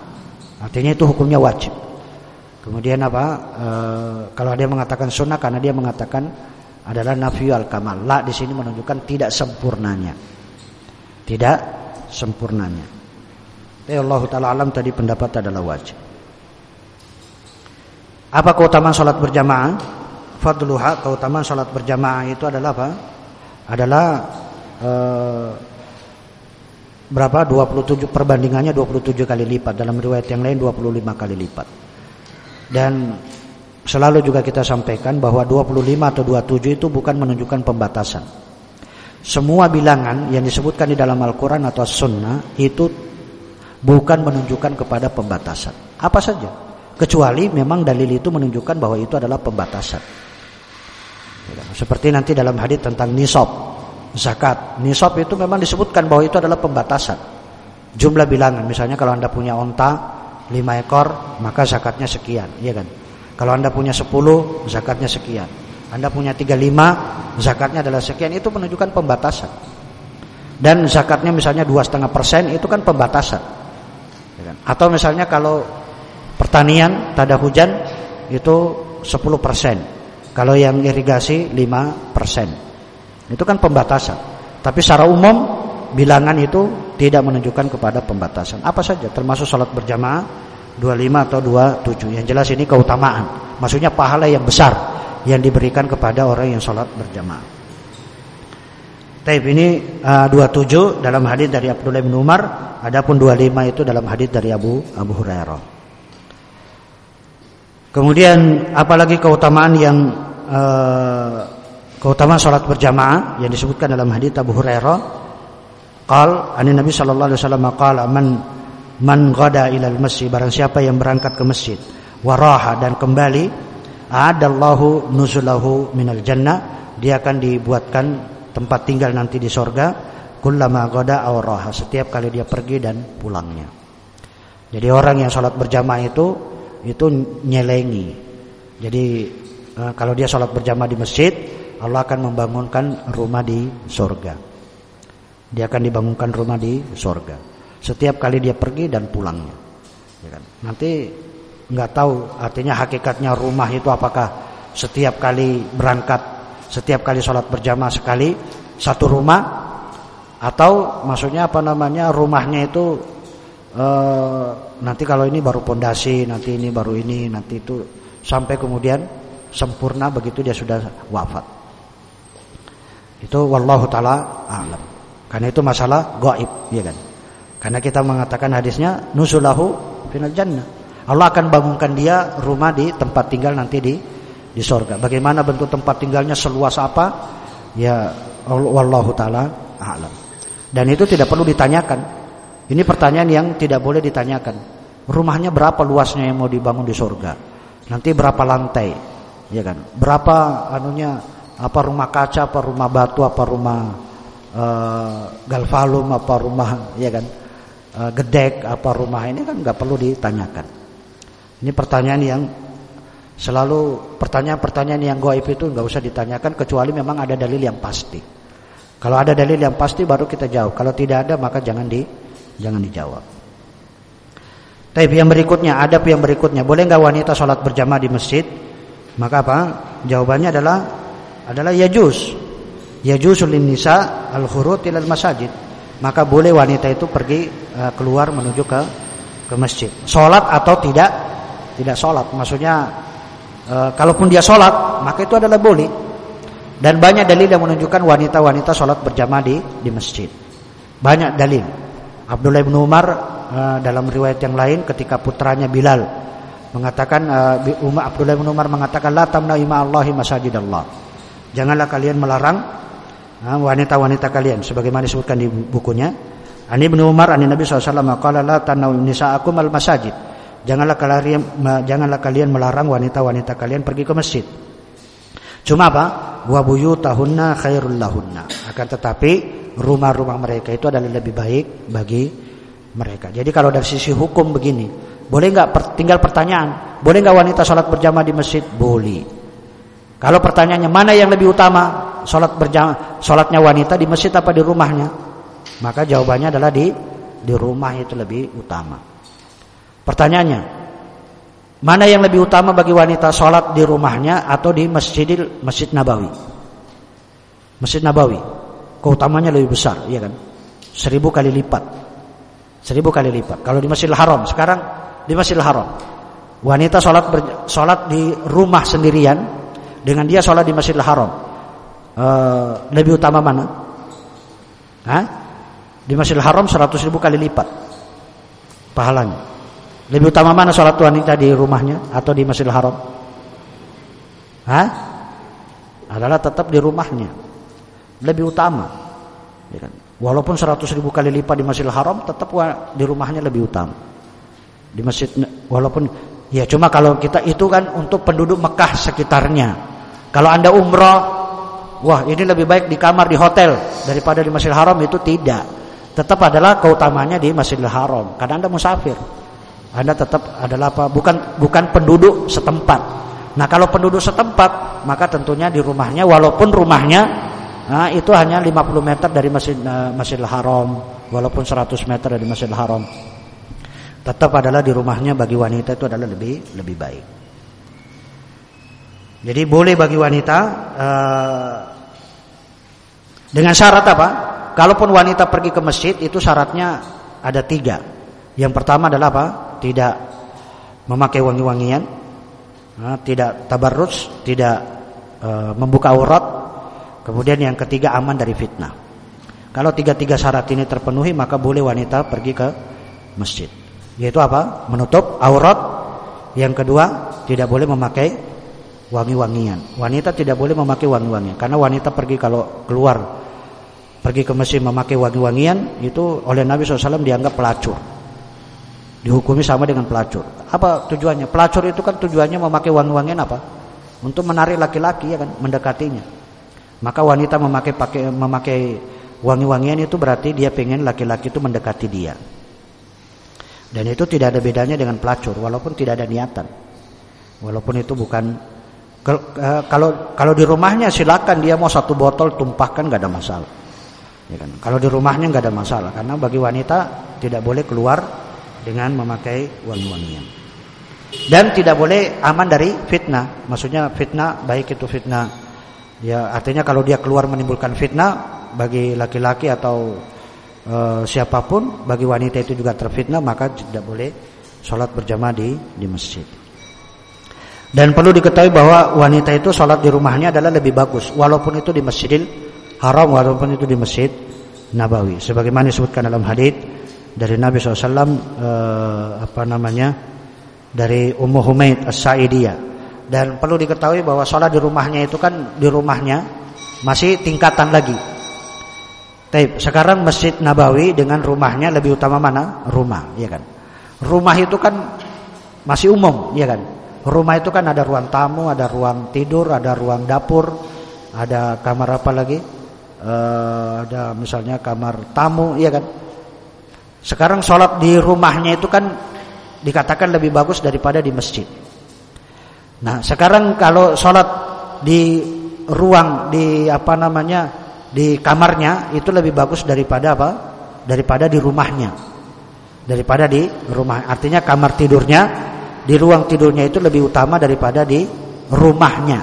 artinya itu hukumnya wajib Kemudian apa? E, kalau dia mengatakan sunnah karena dia mengatakan adalah nafi al kamal. La di sini menunjukkan tidak sempurnanya. Tidak sempurnanya. Tapi Allah taala alam tadi pendapat adalah wajib. Apa keutamaan salat berjamaah? Fadluha keutamaan salat berjamaah itu adalah apa? Adalah e, berapa? 27 perbandingannya 27 kali lipat. Dalam riwayat yang lain 25 kali lipat. Dan selalu juga kita sampaikan bahwa 25 atau 27 itu bukan menunjukkan pembatasan. Semua bilangan yang disebutkan di dalam Al-Quran atau Sunnah itu bukan menunjukkan kepada pembatasan. Apa saja. Kecuali memang dalil itu menunjukkan bahwa itu adalah pembatasan. Seperti nanti dalam hadis tentang nisab, zakat. Nisab itu memang disebutkan bahwa itu adalah pembatasan. Jumlah bilangan, misalnya kalau Anda punya onta lima ekor maka zakatnya sekian iya kan? Kalau anda punya sepuluh zakatnya sekian. Anda punya tiga lima zakatnya adalah sekian. Itu menunjukkan pembatasan. Dan zakatnya misalnya dua setengah persen itu kan pembatasan. Ya kan? atau misalnya kalau pertanian tak ada hujan itu sepuluh persen. Kalau yang irigasi lima persen itu kan pembatasan tapi secara umum bilangan itu tidak menunjukkan kepada pembatasan. Apa saja termasuk sholat berjamaah 25 atau 27. Yang jelas ini keutamaan. Maksudnya pahala yang besar yang diberikan kepada orang yang sholat berjamaah. Taib ini uh, 27 dalam hadis dari Abdullah bin Umar, adapun 25 itu dalam hadis dari Abu Abu Hurairah. Kemudian apalagi keutamaan yang uh, keutamaan salat berjamaah yang disebutkan dalam hadis Abu Hurairah qal ani Nabi sallallahu alaihi wasallam qala man man ghada ilal masjid barang siapa yang berangkat ke masjid waraha dan kembali adallahu nuzulahu minal jannah dia akan dibuatkan tempat tinggal nanti di sorga kullama goda awraha setiap kali dia pergi dan pulangnya. Jadi orang yang sholat berjamaah itu itu nyelengi. Jadi eh, kalau dia sholat berjamaah di masjid Allah akan membangunkan rumah di sorga. Dia akan dibangunkan rumah di sorga. Setiap kali dia pergi dan pulangnya. Ya kan? nanti nggak tahu artinya hakikatnya rumah itu apakah setiap kali berangkat setiap kali sholat berjamaah sekali satu rumah atau maksudnya apa namanya rumahnya itu e, nanti kalau ini baru pondasi nanti ini baru ini nanti itu sampai kemudian sempurna begitu dia sudah wafat itu wallahu taala alam karena itu masalah gaib ya kan karena kita mengatakan hadisnya nusulahu final jannah Allah akan bangunkan dia rumah di tempat tinggal nanti di di sorga. Bagaimana bentuk tempat tinggalnya seluas apa? Ya wallahu taala alam. Dan itu tidak perlu ditanyakan. Ini pertanyaan yang tidak boleh ditanyakan. Rumahnya berapa luasnya yang mau dibangun di sorga? Nanti berapa lantai? Ya kan? Berapa anunya? Apa rumah kaca, apa rumah batu, apa rumah uh, galvalum, apa rumah ya kan? Uh, gedek, apa rumah ini kan nggak perlu ditanyakan. Ini pertanyaan yang Selalu pertanyaan-pertanyaan yang goib itu nggak usah ditanyakan kecuali memang ada dalil yang pasti. Kalau ada dalil yang pasti baru kita jawab. Kalau tidak ada maka jangan di jangan dijawab. Tapi yang berikutnya, adab yang berikutnya, boleh nggak wanita sholat berjamaah di masjid? Maka apa? Jawabannya adalah adalah yajuz. Yajuzul nisa al khurut ilal masajid. Maka boleh wanita itu pergi uh, keluar menuju ke ke masjid. Sholat atau tidak? Tidak sholat. Maksudnya e, kalaupun dia sholat maka itu adalah boleh dan banyak dalil yang menunjukkan wanita-wanita sholat berjamaah di di masjid banyak dalil Abdullah bin Umar e, dalam riwayat yang lain ketika putranya Bilal mengatakan e, Umar Abdullah bin Umar mengatakan la tamna ima Allahi janganlah kalian melarang wanita-wanita kalian sebagaimana disebutkan di bukunya Ani bin Umar ani Nabi SAW qala la tanau nisa'akum al masajid Janganlah kalian janganlah kalian melarang wanita-wanita kalian pergi ke masjid. Cuma apa? Wa buyutahunna khairul lahunna. Akan tetapi rumah-rumah mereka itu adalah lebih baik bagi mereka. Jadi kalau dari sisi hukum begini, boleh nggak per, tinggal pertanyaan, boleh nggak wanita sholat berjamaah di masjid? Boleh. Kalau pertanyaannya mana yang lebih utama, sholat berjamaah, sholatnya wanita di masjid apa di rumahnya? Maka jawabannya adalah di di rumah itu lebih utama. Pertanyaannya, mana yang lebih utama bagi wanita sholat di rumahnya atau di masjidil masjid Nabawi? Masjid Nabawi, keutamanya lebih besar, iya kan? Seribu kali lipat, seribu kali lipat. Kalau di Masjidil Haram, sekarang di Masjidil Haram, wanita sholat ber, di rumah sendirian dengan dia sholat di Masjidil Haram, uh, lebih utama mana? Hah? Di Masjidil Haram seratus ribu kali lipat pahalanya. Lebih utama mana sholat wanita di rumahnya atau di Masjidil Haram? Hah? Adalah tetap di rumahnya. Lebih utama. Ya kan? Walaupun 100 ribu kali lipat di Masjidil Haram, tetap di rumahnya lebih utama. Di masjid, walaupun ya cuma kalau kita itu kan untuk penduduk Mekah sekitarnya. Kalau anda umroh, wah ini lebih baik di kamar di hotel daripada di Masjidil Haram itu tidak. Tetap adalah keutamanya di Masjidil Haram karena anda musafir. Anda tetap adalah apa? Bukan bukan penduduk setempat. Nah, kalau penduduk setempat, maka tentunya di rumahnya walaupun rumahnya nah, itu hanya 50 meter dari Masjid uh, Masjidil Haram, walaupun 100 meter dari Masjidil Haram. Tetap adalah di rumahnya bagi wanita itu adalah lebih lebih baik. Jadi boleh bagi wanita uh, dengan syarat apa? Kalaupun wanita pergi ke masjid itu syaratnya ada tiga. Yang pertama adalah apa? tidak memakai wangi-wangian, tidak tabarruj, tidak e, membuka aurat. Kemudian yang ketiga aman dari fitnah. Kalau tiga-tiga syarat ini terpenuhi maka boleh wanita pergi ke masjid. Yaitu apa? Menutup aurat. Yang kedua, tidak boleh memakai wangi-wangian. Wanita tidak boleh memakai wangi-wangian karena wanita pergi kalau keluar pergi ke masjid memakai wangi-wangian itu oleh Nabi SAW dianggap pelacur. Dihukumi sama dengan pelacur. Apa tujuannya? Pelacur itu kan tujuannya memakai wangi-wangian apa? Untuk menarik laki-laki ya kan, mendekatinya. Maka wanita memakai pakai memakai wangi-wangian itu berarti dia pengen laki-laki itu mendekati dia. Dan itu tidak ada bedanya dengan pelacur walaupun tidak ada niatan. Walaupun itu bukan kalau kalau di rumahnya silakan dia mau satu botol tumpahkan nggak ada masalah. Ya kan? Kalau di rumahnya nggak ada masalah karena bagi wanita tidak boleh keluar dengan memakai wangi-wangian. Dan tidak boleh aman dari fitnah. Maksudnya fitnah baik itu fitnah ya artinya kalau dia keluar menimbulkan fitnah bagi laki-laki atau e, siapa pun bagi wanita itu juga terfitnah maka tidak boleh sholat berjamaah di di masjid. Dan perlu diketahui bahwa wanita itu sholat di rumahnya adalah lebih bagus walaupun itu di masjidil haram walaupun itu di masjid Nabawi. Sebagaimana disebutkan dalam hadis dari Nabi SAW eh, apa namanya dari Ummu Humaid As-Sa'idiyah. Dan perlu diketahui bahwa sholat di rumahnya itu kan di rumahnya masih tingkatan lagi Taib. Sekarang Masjid Nabawi dengan rumahnya lebih utama mana? Rumah, ya kan. Rumah itu kan masih umum, ya kan. Rumah itu kan ada ruang tamu, ada ruang tidur, ada ruang dapur, ada kamar apa lagi? E, ada misalnya kamar tamu, ya kan. Sekarang sholat di rumahnya itu kan dikatakan lebih bagus daripada di masjid. Nah, sekarang kalau sholat di ruang di apa namanya di kamarnya itu lebih bagus daripada apa? Daripada di rumahnya. Daripada di rumah. Artinya kamar tidurnya di ruang tidurnya itu lebih utama daripada di rumahnya.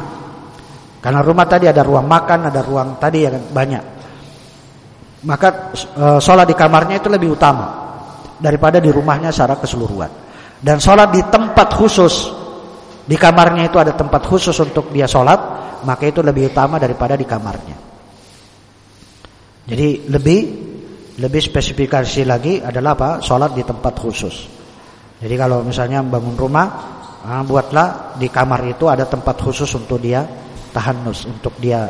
Karena rumah tadi ada ruang makan, ada ruang tadi ya kan banyak. Maka e, sholat di kamarnya itu lebih utama daripada di rumahnya secara keseluruhan. Dan sholat di tempat khusus di kamarnya itu ada tempat khusus untuk dia sholat, maka itu lebih utama daripada di kamarnya. Jadi lebih lebih spesifikasi lagi adalah apa? Sholat di tempat khusus. Jadi kalau misalnya bangun rumah, ah, buatlah di kamar itu ada tempat khusus untuk dia tahanus, untuk dia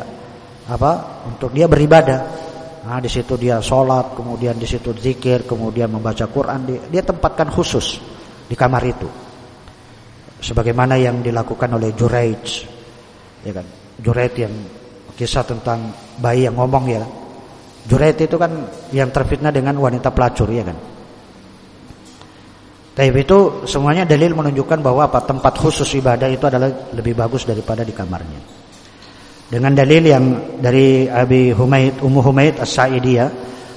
apa? Untuk dia beribadah. Nah, di situ dia sholat, kemudian di situ zikir, kemudian membaca Quran. Dia, tempatkan khusus di kamar itu. Sebagaimana yang dilakukan oleh Juraij, ya kan? Juraij yang kisah tentang bayi yang ngomong ya. Juraid itu kan yang terfitnah dengan wanita pelacur ya kan. Tapi itu semuanya dalil menunjukkan bahwa apa tempat khusus ibadah itu adalah lebih bagus daripada di kamarnya. Dengan dalil yang dari Abi Humaid Ummu Humaid As-Sa'idiyah,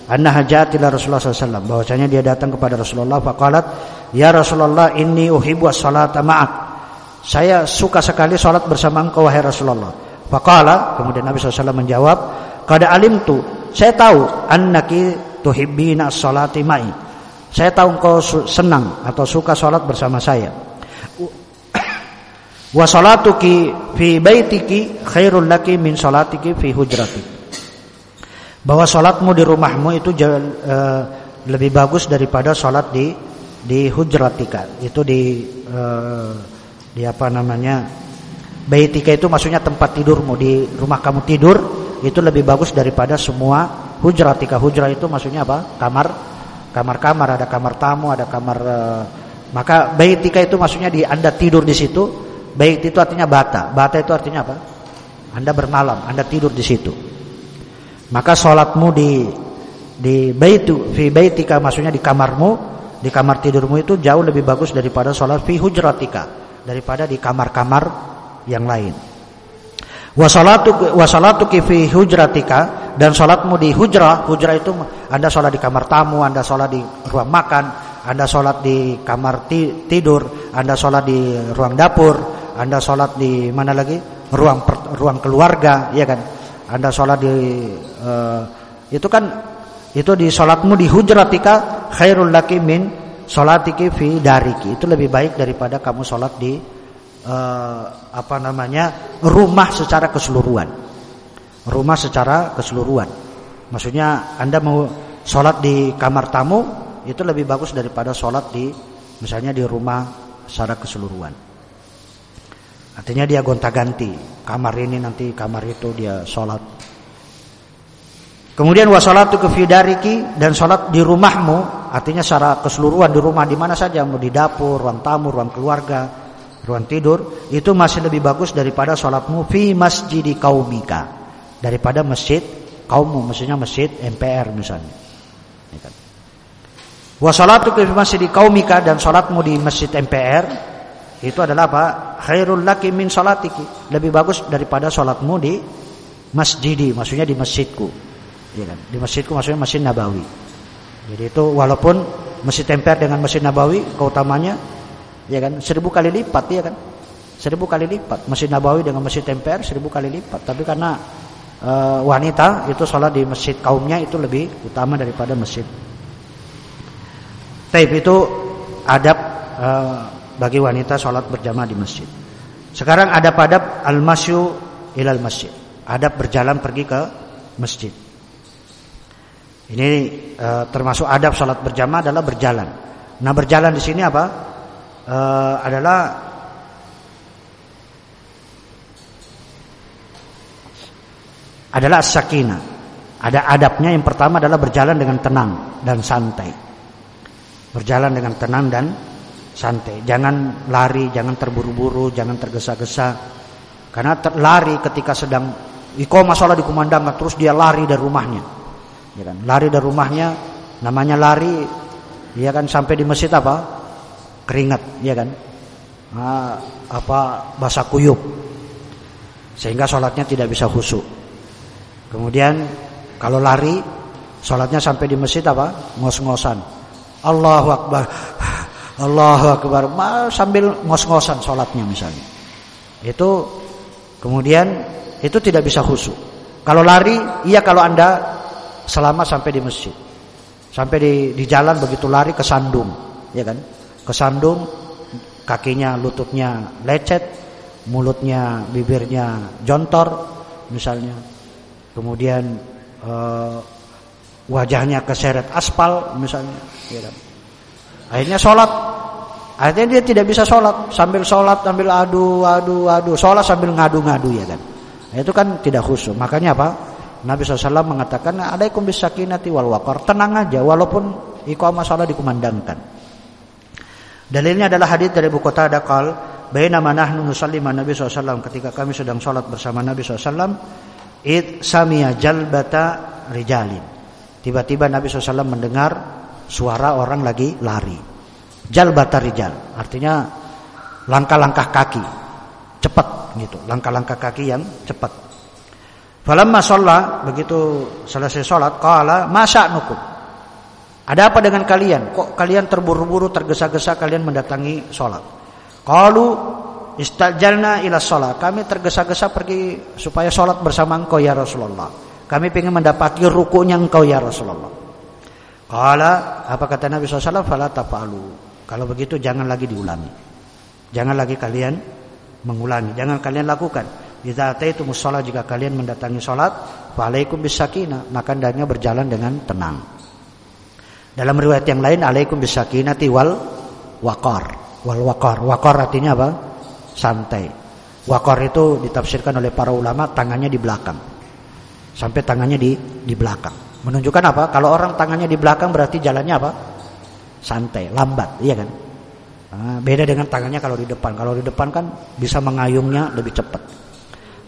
anna hajat ila Rasulullah SAW bahwasanya dia datang kepada Rasulullah faqalat ya Rasulullah inni uhibbu as-salata ma'ak. Saya suka sekali salat bersama engkau wahai Rasulullah. Faqala kemudian Nabi SAW menjawab, "Qad alimtu saya tahu annaki tuhibbina sholati ma'i. Saya tahu engkau senang atau suka sholat bersama saya. (coughs) Wa sholatuki fi baitiki khairul laki min sholatiki fi hujratik. Bahwa sholatmu di rumahmu itu uh, lebih bagus daripada sholat di di hujratika. Itu di uh, di apa namanya? Baitika itu maksudnya tempat tidurmu di rumah kamu tidur itu lebih bagus daripada semua hujrah. Tika hujrah itu maksudnya apa? Kamar, kamar-kamar. Ada kamar tamu, ada kamar. Uh, maka baitika itu maksudnya di anda tidur di situ. Bait itu artinya bata. Bata itu artinya apa? Anda bermalam, anda tidur di situ. Maka sholatmu di di baitu fi baitika maksudnya di kamarmu, di kamar tidurmu itu jauh lebih bagus daripada sholat fi hujratika, daripada di kamar-kamar yang lain. Wasalatu fi hujratika dan salatmu di hujrah. Hujrah itu Anda salat di kamar tamu, Anda salat di ruang makan, Anda salat di kamar tidur, Anda salat di ruang dapur, Anda salat di mana lagi? ruang ruang keluarga, ya kan? Anda salat di uh, itu kan itu di salatmu di hujratika khairul laki min salatiki fi dariki. Itu lebih baik daripada kamu salat di uh, apa namanya rumah secara keseluruhan rumah secara keseluruhan Maksudnya Anda mau sholat di kamar tamu itu lebih bagus daripada sholat di misalnya di rumah secara keseluruhan. Artinya dia gonta-ganti kamar ini nanti kamar itu dia sholat. Kemudian wasolatu ke fidariki dan sholat di rumahmu artinya secara keseluruhan di rumah di mana saja mau di dapur, ruang tamu, ruang keluarga, ruang tidur itu masih lebih bagus daripada sholatmu fi masjidi kaumika daripada masjid kaummu maksudnya masjid MPR misalnya. Ya kan? Wa salatu fi masjid kaumika dan salatmu di masjid MPR itu adalah apa? Khairul laki min salatiki. Lebih bagus daripada salatmu di masjidi, maksudnya di masjidku. Ya kan? Di masjidku maksudnya Masjid Nabawi. Jadi itu walaupun masjid MPR dengan Masjid Nabawi keutamanya ya kan seribu kali lipat ya kan seribu kali lipat Masjid Nabawi dengan Masjid MPR seribu kali lipat tapi karena e, wanita itu sholat di masjid kaumnya itu lebih utama daripada masjid Taib itu adab uh, bagi wanita sholat berjamaah di masjid. Sekarang ada adab al-masyu ilal masjid. Adab berjalan pergi ke masjid. Ini uh, termasuk adab sholat berjamaah adalah berjalan. Nah berjalan di sini apa? Uh, adalah adalah as-sakinah. Ada adabnya yang pertama adalah berjalan dengan tenang dan santai. Berjalan dengan tenang dan santai. Jangan lari, jangan terburu-buru, jangan tergesa-gesa. Karena lari ketika sedang iqamah salat dikumandangkan terus dia lari dari rumahnya. Ya kan? Lari dari rumahnya namanya lari ya kan sampai di masjid apa? Keringat, ya kan? Nah, apa basah kuyup. Sehingga sholatnya tidak bisa khusyuk. Kemudian kalau lari sholatnya sampai di masjid apa? Ngos-ngosan. Allahu Akbar (sighs) Allahu Akbar sambil ngos-ngosan sholatnya misalnya itu kemudian itu tidak bisa khusyuk kalau lari iya kalau anda selama sampai di masjid sampai di, di jalan begitu lari kesandung ya kan kesandung kakinya lututnya lecet mulutnya bibirnya jontor misalnya. Kemudian eh, wajahnya keseret aspal misalnya. Ya kan. akhirnya sholat. Akhirnya dia tidak bisa sholat. Sambil sholat sambil adu adu adu. Sholat sambil ngadu ngadu ya kan? Nah, itu kan tidak khusyuk. Makanya apa? Nabi SAW mengatakan alaikum bisakinati wal waqar. Tenang aja walaupun iqamah sholat dikumandangkan dalilnya adalah hadis dari buku Qatadah qal bainama nahnu nusalli Nabi SAW ketika kami sedang sholat bersama Nabi SAW id samia jalbata rijalin Tiba-tiba Nabi SAW mendengar suara orang lagi lari. Jal rijal, artinya langkah-langkah kaki, cepat gitu, langkah-langkah kaki yang cepat. Falamma sholat, begitu selesai sholat, kala masa nukum. Ada apa dengan kalian? Kok kalian terburu-buru, tergesa-gesa kalian mendatangi sholat? Kalau istajalna ila sholat, kami tergesa-gesa pergi supaya sholat bersama engkau ya Rasulullah. Kami ingin mendapati rukunya engkau ya Rasulullah. Kala apa kata Nabi SAW? Fala tafalu. Kalau begitu jangan lagi diulangi. Jangan lagi kalian mengulangi. Jangan kalian lakukan. Jika itu musola jika kalian mendatangi sholat, waalaikum bisakina maka hendaknya berjalan dengan tenang. Dalam riwayat yang lain, alaikum bisakinati wal wakar, wal wakar. Wakar artinya apa? Santai. Wakar itu ditafsirkan oleh para ulama tangannya di belakang sampai tangannya di di belakang. Menunjukkan apa? Kalau orang tangannya di belakang berarti jalannya apa? Santai, lambat, iya kan? Nah, beda dengan tangannya kalau di depan. Kalau di depan kan bisa mengayungnya lebih cepat.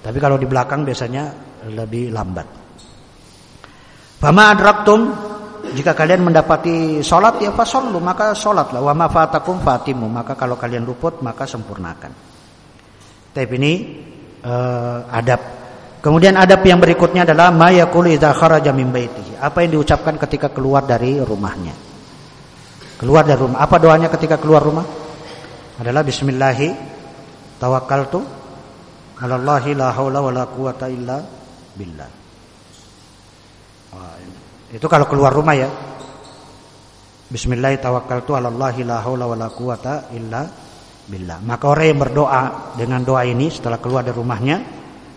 Tapi kalau di belakang biasanya lebih lambat. Fama adraktum jika kalian mendapati sholat ya fasollu maka sholatlah. Wa ma fatakum fatimu maka kalau kalian luput maka sempurnakan. Tapi ini uh, adab Kemudian adab yang berikutnya adalah mayakul idza min baitihi. Apa yang diucapkan ketika keluar dari rumahnya. Keluar dari rumah. Apa doanya ketika keluar rumah? Adalah bismillahi tawakkaltu 'ala Allahi la haula wala quwata illa billah. Itu kalau keluar rumah ya. Bismillah tawakkaltu 'ala Allahi la haula wala quwata illa billah. Maka orang yang berdoa dengan doa ini setelah keluar dari rumahnya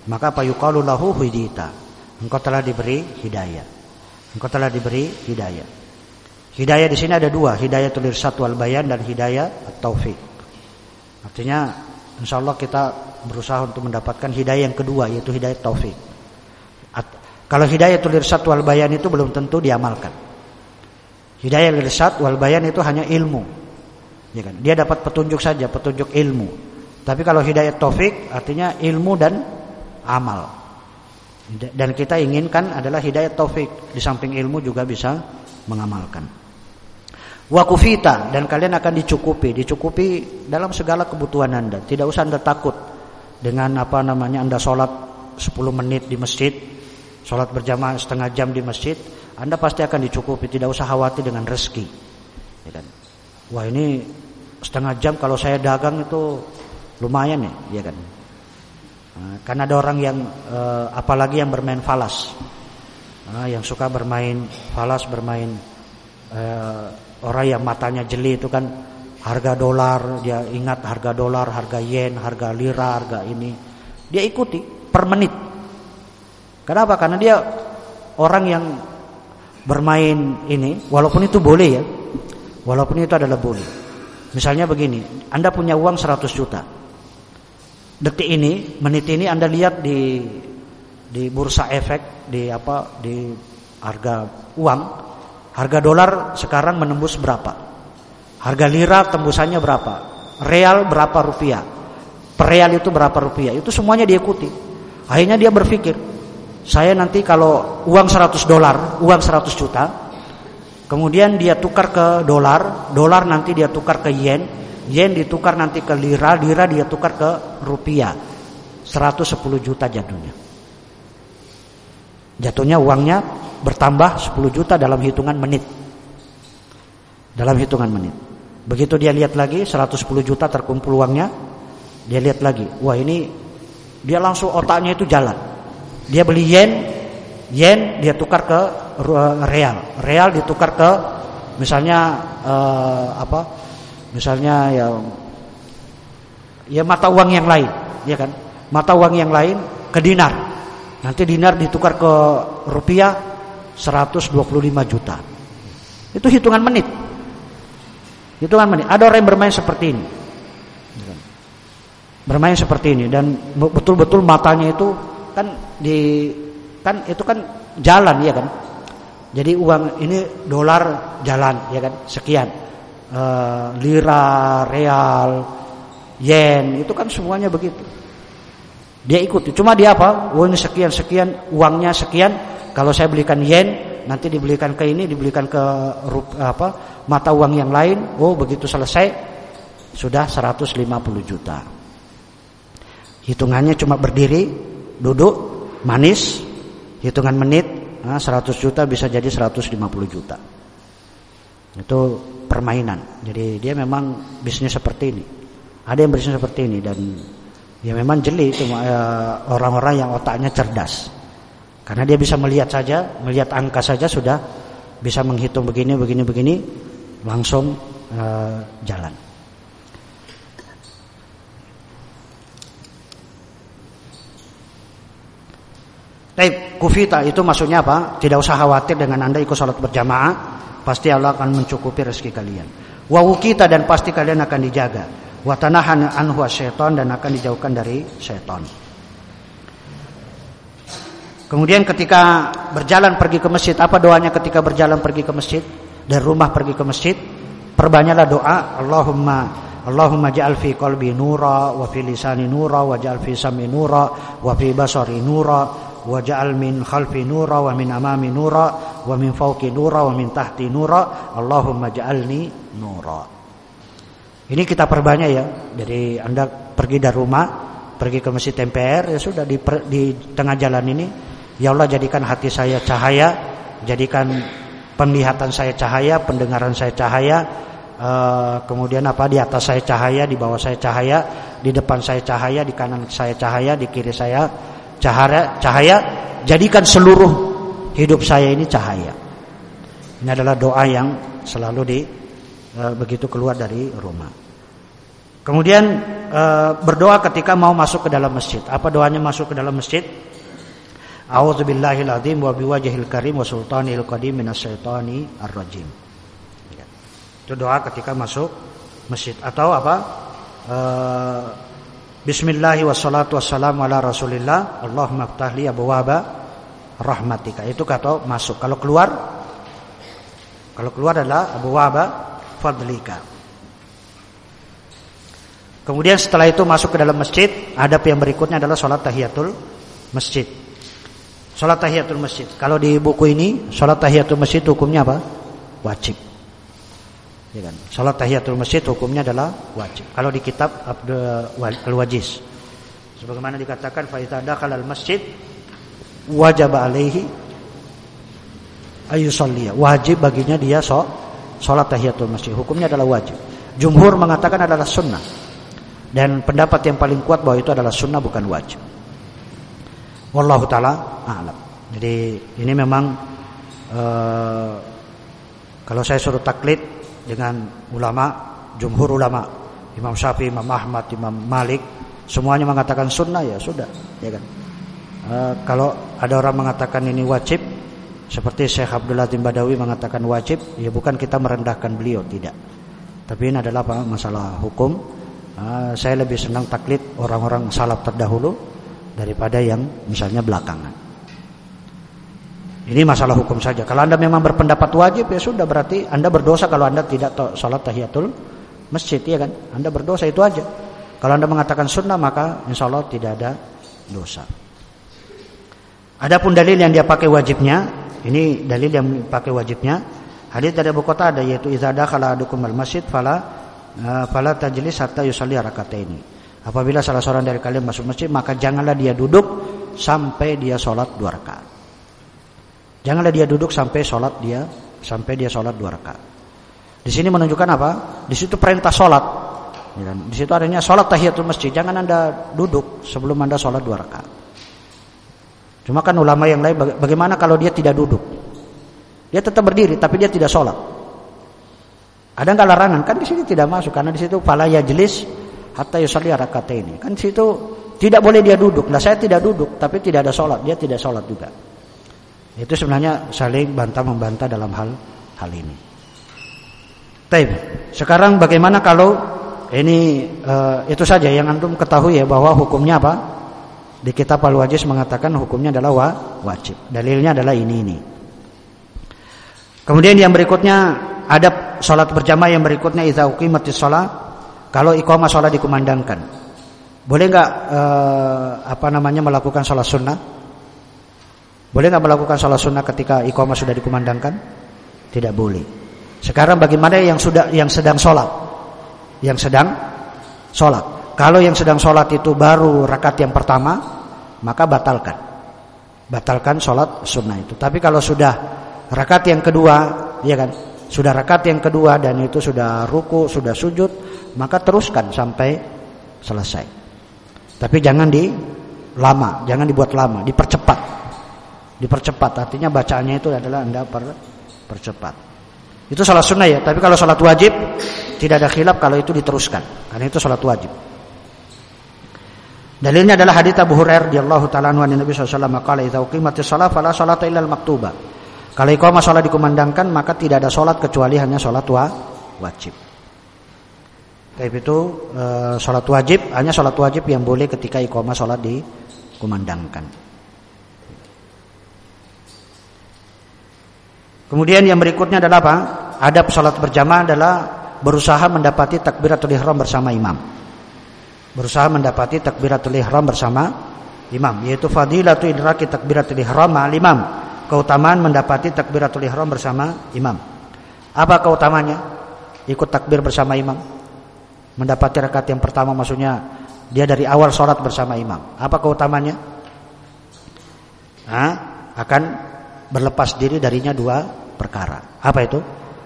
maka apa yuqalu lahu engkau telah diberi hidayah Engkau telah diberi hidayah. Hidayah di sini ada dua, hidayah tulir satu al bayan dan hidayah taufik. Artinya insya Allah kita berusaha untuk mendapatkan hidayah yang kedua yaitu hidayah taufik. Kalau hidayah tulir satu al bayan itu belum tentu diamalkan. Hidayah lirsat wal bayan itu hanya ilmu. Ya kan? Dia dapat petunjuk saja, petunjuk ilmu. Tapi kalau hidayah taufik artinya ilmu dan amal. Dan kita inginkan adalah hidayah taufik. Di samping ilmu juga bisa mengamalkan. Wakufita dan kalian akan dicukupi, dicukupi dalam segala kebutuhan Anda. Tidak usah Anda takut dengan apa namanya Anda sholat 10 menit di masjid, sholat berjamaah setengah jam di masjid, Anda pasti akan dicukupi, tidak usah khawatir dengan rezeki. Ya kan? Wah ini setengah jam kalau saya dagang itu lumayan ya, ya kan? Nah, karena ada orang yang eh, apalagi yang bermain falas, nah, yang suka bermain falas, bermain eh, Orang yang matanya jeli itu kan harga dolar, dia ingat harga dolar, harga yen, harga lira, harga ini. Dia ikuti per menit. Kenapa? Karena dia orang yang bermain ini, walaupun itu boleh ya. Walaupun itu adalah boleh. Misalnya begini, Anda punya uang 100 juta. Detik ini, menit ini Anda lihat di di bursa efek di apa di harga uang Harga dolar sekarang menembus berapa? Harga lira tembusannya berapa? Real berapa rupiah? Per real itu berapa rupiah? Itu semuanya diikuti. Akhirnya dia berpikir, saya nanti kalau uang 100 dolar, uang 100 juta, kemudian dia tukar ke dolar, dolar nanti dia tukar ke yen, yen ditukar nanti ke lira, lira dia tukar ke rupiah. 110 juta jatuhnya. Jatuhnya uangnya bertambah 10 juta dalam hitungan menit. Dalam hitungan menit. Begitu dia lihat lagi 110 juta terkumpul uangnya, dia lihat lagi, wah ini dia langsung otaknya itu jalan. Dia beli yen, yen dia tukar ke real, real ditukar ke misalnya uh, apa? Misalnya ya ya mata uang yang lain, ya kan? Mata uang yang lain ke dinar. Nanti dinar ditukar ke rupiah 125 juta. Itu hitungan menit. Hitungan menit. Ada orang yang bermain seperti ini. Bermain seperti ini dan betul-betul matanya itu kan di kan itu kan jalan ya kan. Jadi uang ini dolar jalan ya kan sekian. E, lira, real, yen itu kan semuanya begitu. Dia ikuti. Cuma dia apa? Oh ini sekian sekian, uangnya sekian, kalau saya belikan yen, nanti dibelikan ke ini, dibelikan ke apa mata uang yang lain. Oh, begitu selesai sudah 150 juta. Hitungannya cuma berdiri, duduk, manis, hitungan menit, nah 100 juta bisa jadi 150 juta. Itu permainan. Jadi dia memang bisnis seperti ini. Ada yang bisnis seperti ini dan ya memang jeli itu eh, orang-orang yang otaknya cerdas. Karena dia bisa melihat saja, melihat angka saja sudah bisa menghitung begini, begini, begini, langsung uh, jalan. Tapi kufita itu maksudnya apa? Tidak usah khawatir dengan anda ikut sholat berjamaah, pasti Allah akan mencukupi rezeki kalian. Wawukita dan pasti kalian akan dijaga. Watanahan anhu syaiton dan akan dijauhkan dari syaiton. Kemudian ketika berjalan pergi ke masjid, apa doanya ketika berjalan pergi ke masjid? Dari rumah pergi ke masjid, perbanyaklah doa, Allahumma Allahumma ja'al fi qalbi nura wa fi lisani nura wa ja'al fi sam'i nura wa fi basari nura wa ja'al min khalfi nura wa min amami nura wa min fawqi nura wa min tahti nura. Ini kita perbanyak ya. Jadi Anda pergi dari rumah, pergi ke masjid MPR ya sudah di, di tengah jalan ini Ya Allah jadikan hati saya cahaya, jadikan penglihatan saya cahaya, pendengaran saya cahaya, uh, kemudian apa di atas saya cahaya, di bawah saya cahaya, di depan saya cahaya, di kanan saya cahaya, di kiri saya cahaya, cahaya. Jadikan seluruh hidup saya ini cahaya. Ini adalah doa yang selalu di uh, begitu keluar dari rumah. Kemudian uh, berdoa ketika mau masuk ke dalam masjid. Apa doanya masuk ke dalam masjid? A'udzubillahil azim wa biwajhil karim wa sultanil qadim minasyaitani ar-rajim. Ya. Itu doa ketika masuk masjid atau apa? Uh, Bismillah wassalatu wassalamu ala Rasulillah. Allahumma ftahli abwaaba rahmatika. Itu kata masuk. Kalau keluar kalau keluar adalah abwaaba fadlika. Kemudian setelah itu masuk ke dalam masjid, adab yang berikutnya adalah sholat tahiyatul masjid. Sholat tahiyatul masjid. Kalau di buku ini, sholat tahiyatul masjid hukumnya apa? Wajib. Ya kan? Salat tahiyatul masjid hukumnya adalah wajib. Kalau di kitab Abdul Wajiz sebagaimana dikatakan fa idza masjid wajib alaihi ayusalliya. Wajib baginya dia so, salat tahiyatul masjid. Hukumnya adalah wajib. Jumhur mengatakan adalah sunnah. Dan pendapat yang paling kuat bahwa itu adalah sunnah bukan wajib. Wallahu taala a'lam. Jadi ini memang uh, kalau saya suruh taklid dengan ulama, jumhur ulama, Imam Syafi'i, Imam Ahmad, Imam Malik, semuanya mengatakan sunnah ya sudah, ya kan. Uh, kalau ada orang mengatakan ini wajib, seperti Syekh Abdul Latif Badawi mengatakan wajib, ya bukan kita merendahkan beliau, tidak. Tapi ini adalah masalah hukum. Uh, saya lebih senang taklid orang-orang salaf terdahulu daripada yang misalnya belakangan. Ini masalah hukum saja. Kalau anda memang berpendapat wajib ya sudah berarti anda berdosa kalau anda tidak sholat tahiyatul masjid ya kan. Anda berdosa itu aja. Kalau anda mengatakan sunnah maka insya Allah tidak ada dosa. Adapun dalil yang dia pakai wajibnya, ini dalil yang pakai wajibnya. Hadis dari Abu Qatadah yaitu idza dakhala adukum al-masjid fala uh, fala tajlis hatta yusalli rakataini. Apabila salah seorang dari kalian masuk masjid, maka janganlah dia duduk sampai dia sholat dua rakaat. Janganlah dia duduk sampai sholat dia sampai dia sholat dua rakaat. Di sini menunjukkan apa? Di situ perintah sholat. Ya kan? Di situ adanya sholat tahiyatul masjid. Jangan anda duduk sebelum anda sholat dua rakaat. Cuma kan ulama yang lain bagaimana kalau dia tidak duduk? Dia tetap berdiri tapi dia tidak sholat. Ada nggak larangan? Kan di sini tidak masuk karena di situ pala jelis hatta yusalli ini Kan situ tidak boleh dia duduk. Nah, saya tidak duduk, tapi tidak ada sholat. Dia tidak sholat juga. Itu sebenarnya saling bantah membantah dalam hal hal ini. Taib. Sekarang bagaimana kalau ini uh, itu saja yang antum ketahui ya bahwa hukumnya apa? Di kitab Al-Wajiz mengatakan hukumnya adalah wa, wajib. Dalilnya adalah ini ini. Kemudian yang berikutnya ada sholat berjamaah yang berikutnya idza uqimatis shalah kalau iqamah sholat dikumandangkan, boleh nggak eh, apa namanya melakukan sholat sunnah? Boleh nggak melakukan sholat sunnah ketika iqamah sudah dikumandangkan? Tidak boleh. Sekarang bagaimana yang sudah yang sedang sholat? Yang sedang sholat. Kalau yang sedang sholat itu baru rakaat yang pertama, maka batalkan. Batalkan sholat sunnah itu. Tapi kalau sudah rakaat yang kedua, ya kan, sudah rakaat yang kedua dan itu sudah ruku, sudah sujud, maka teruskan sampai selesai. Tapi jangan di lama, jangan dibuat lama, dipercepat. Dipercepat artinya bacaannya itu adalah Anda per, percepat. Itu salat sunnah ya, tapi kalau salat wajib tidak ada khilaf kalau itu diteruskan. Karena itu salat wajib. Dalilnya adalah hadits Abu Hurairah radhiyallahu taala anhu Nabi sallallahu alaihi wasallam qala idza fala salata illa al-maktuba. Kalau iqamah salat dikumandangkan maka tidak ada salat kecuali hanya salat wa wajib. Tapi itu e, sholat wajib hanya sholat wajib yang boleh ketika iqamah sholat dikumandangkan. Kemudian yang berikutnya adalah apa? Adab sholat berjamaah adalah berusaha mendapati takbiratul ihram bersama imam. Berusaha mendapati takbiratul ihram bersama imam, yaitu fadilatu idraki takbiratul ihram ma'al imam. Keutamaan mendapati takbiratul ihram bersama imam. Apa keutamanya? Ikut takbir bersama imam mendapati rakaat yang pertama maksudnya dia dari awal sholat bersama imam. Apa keutamanya? Hah? Akan berlepas diri darinya dua perkara. Apa itu?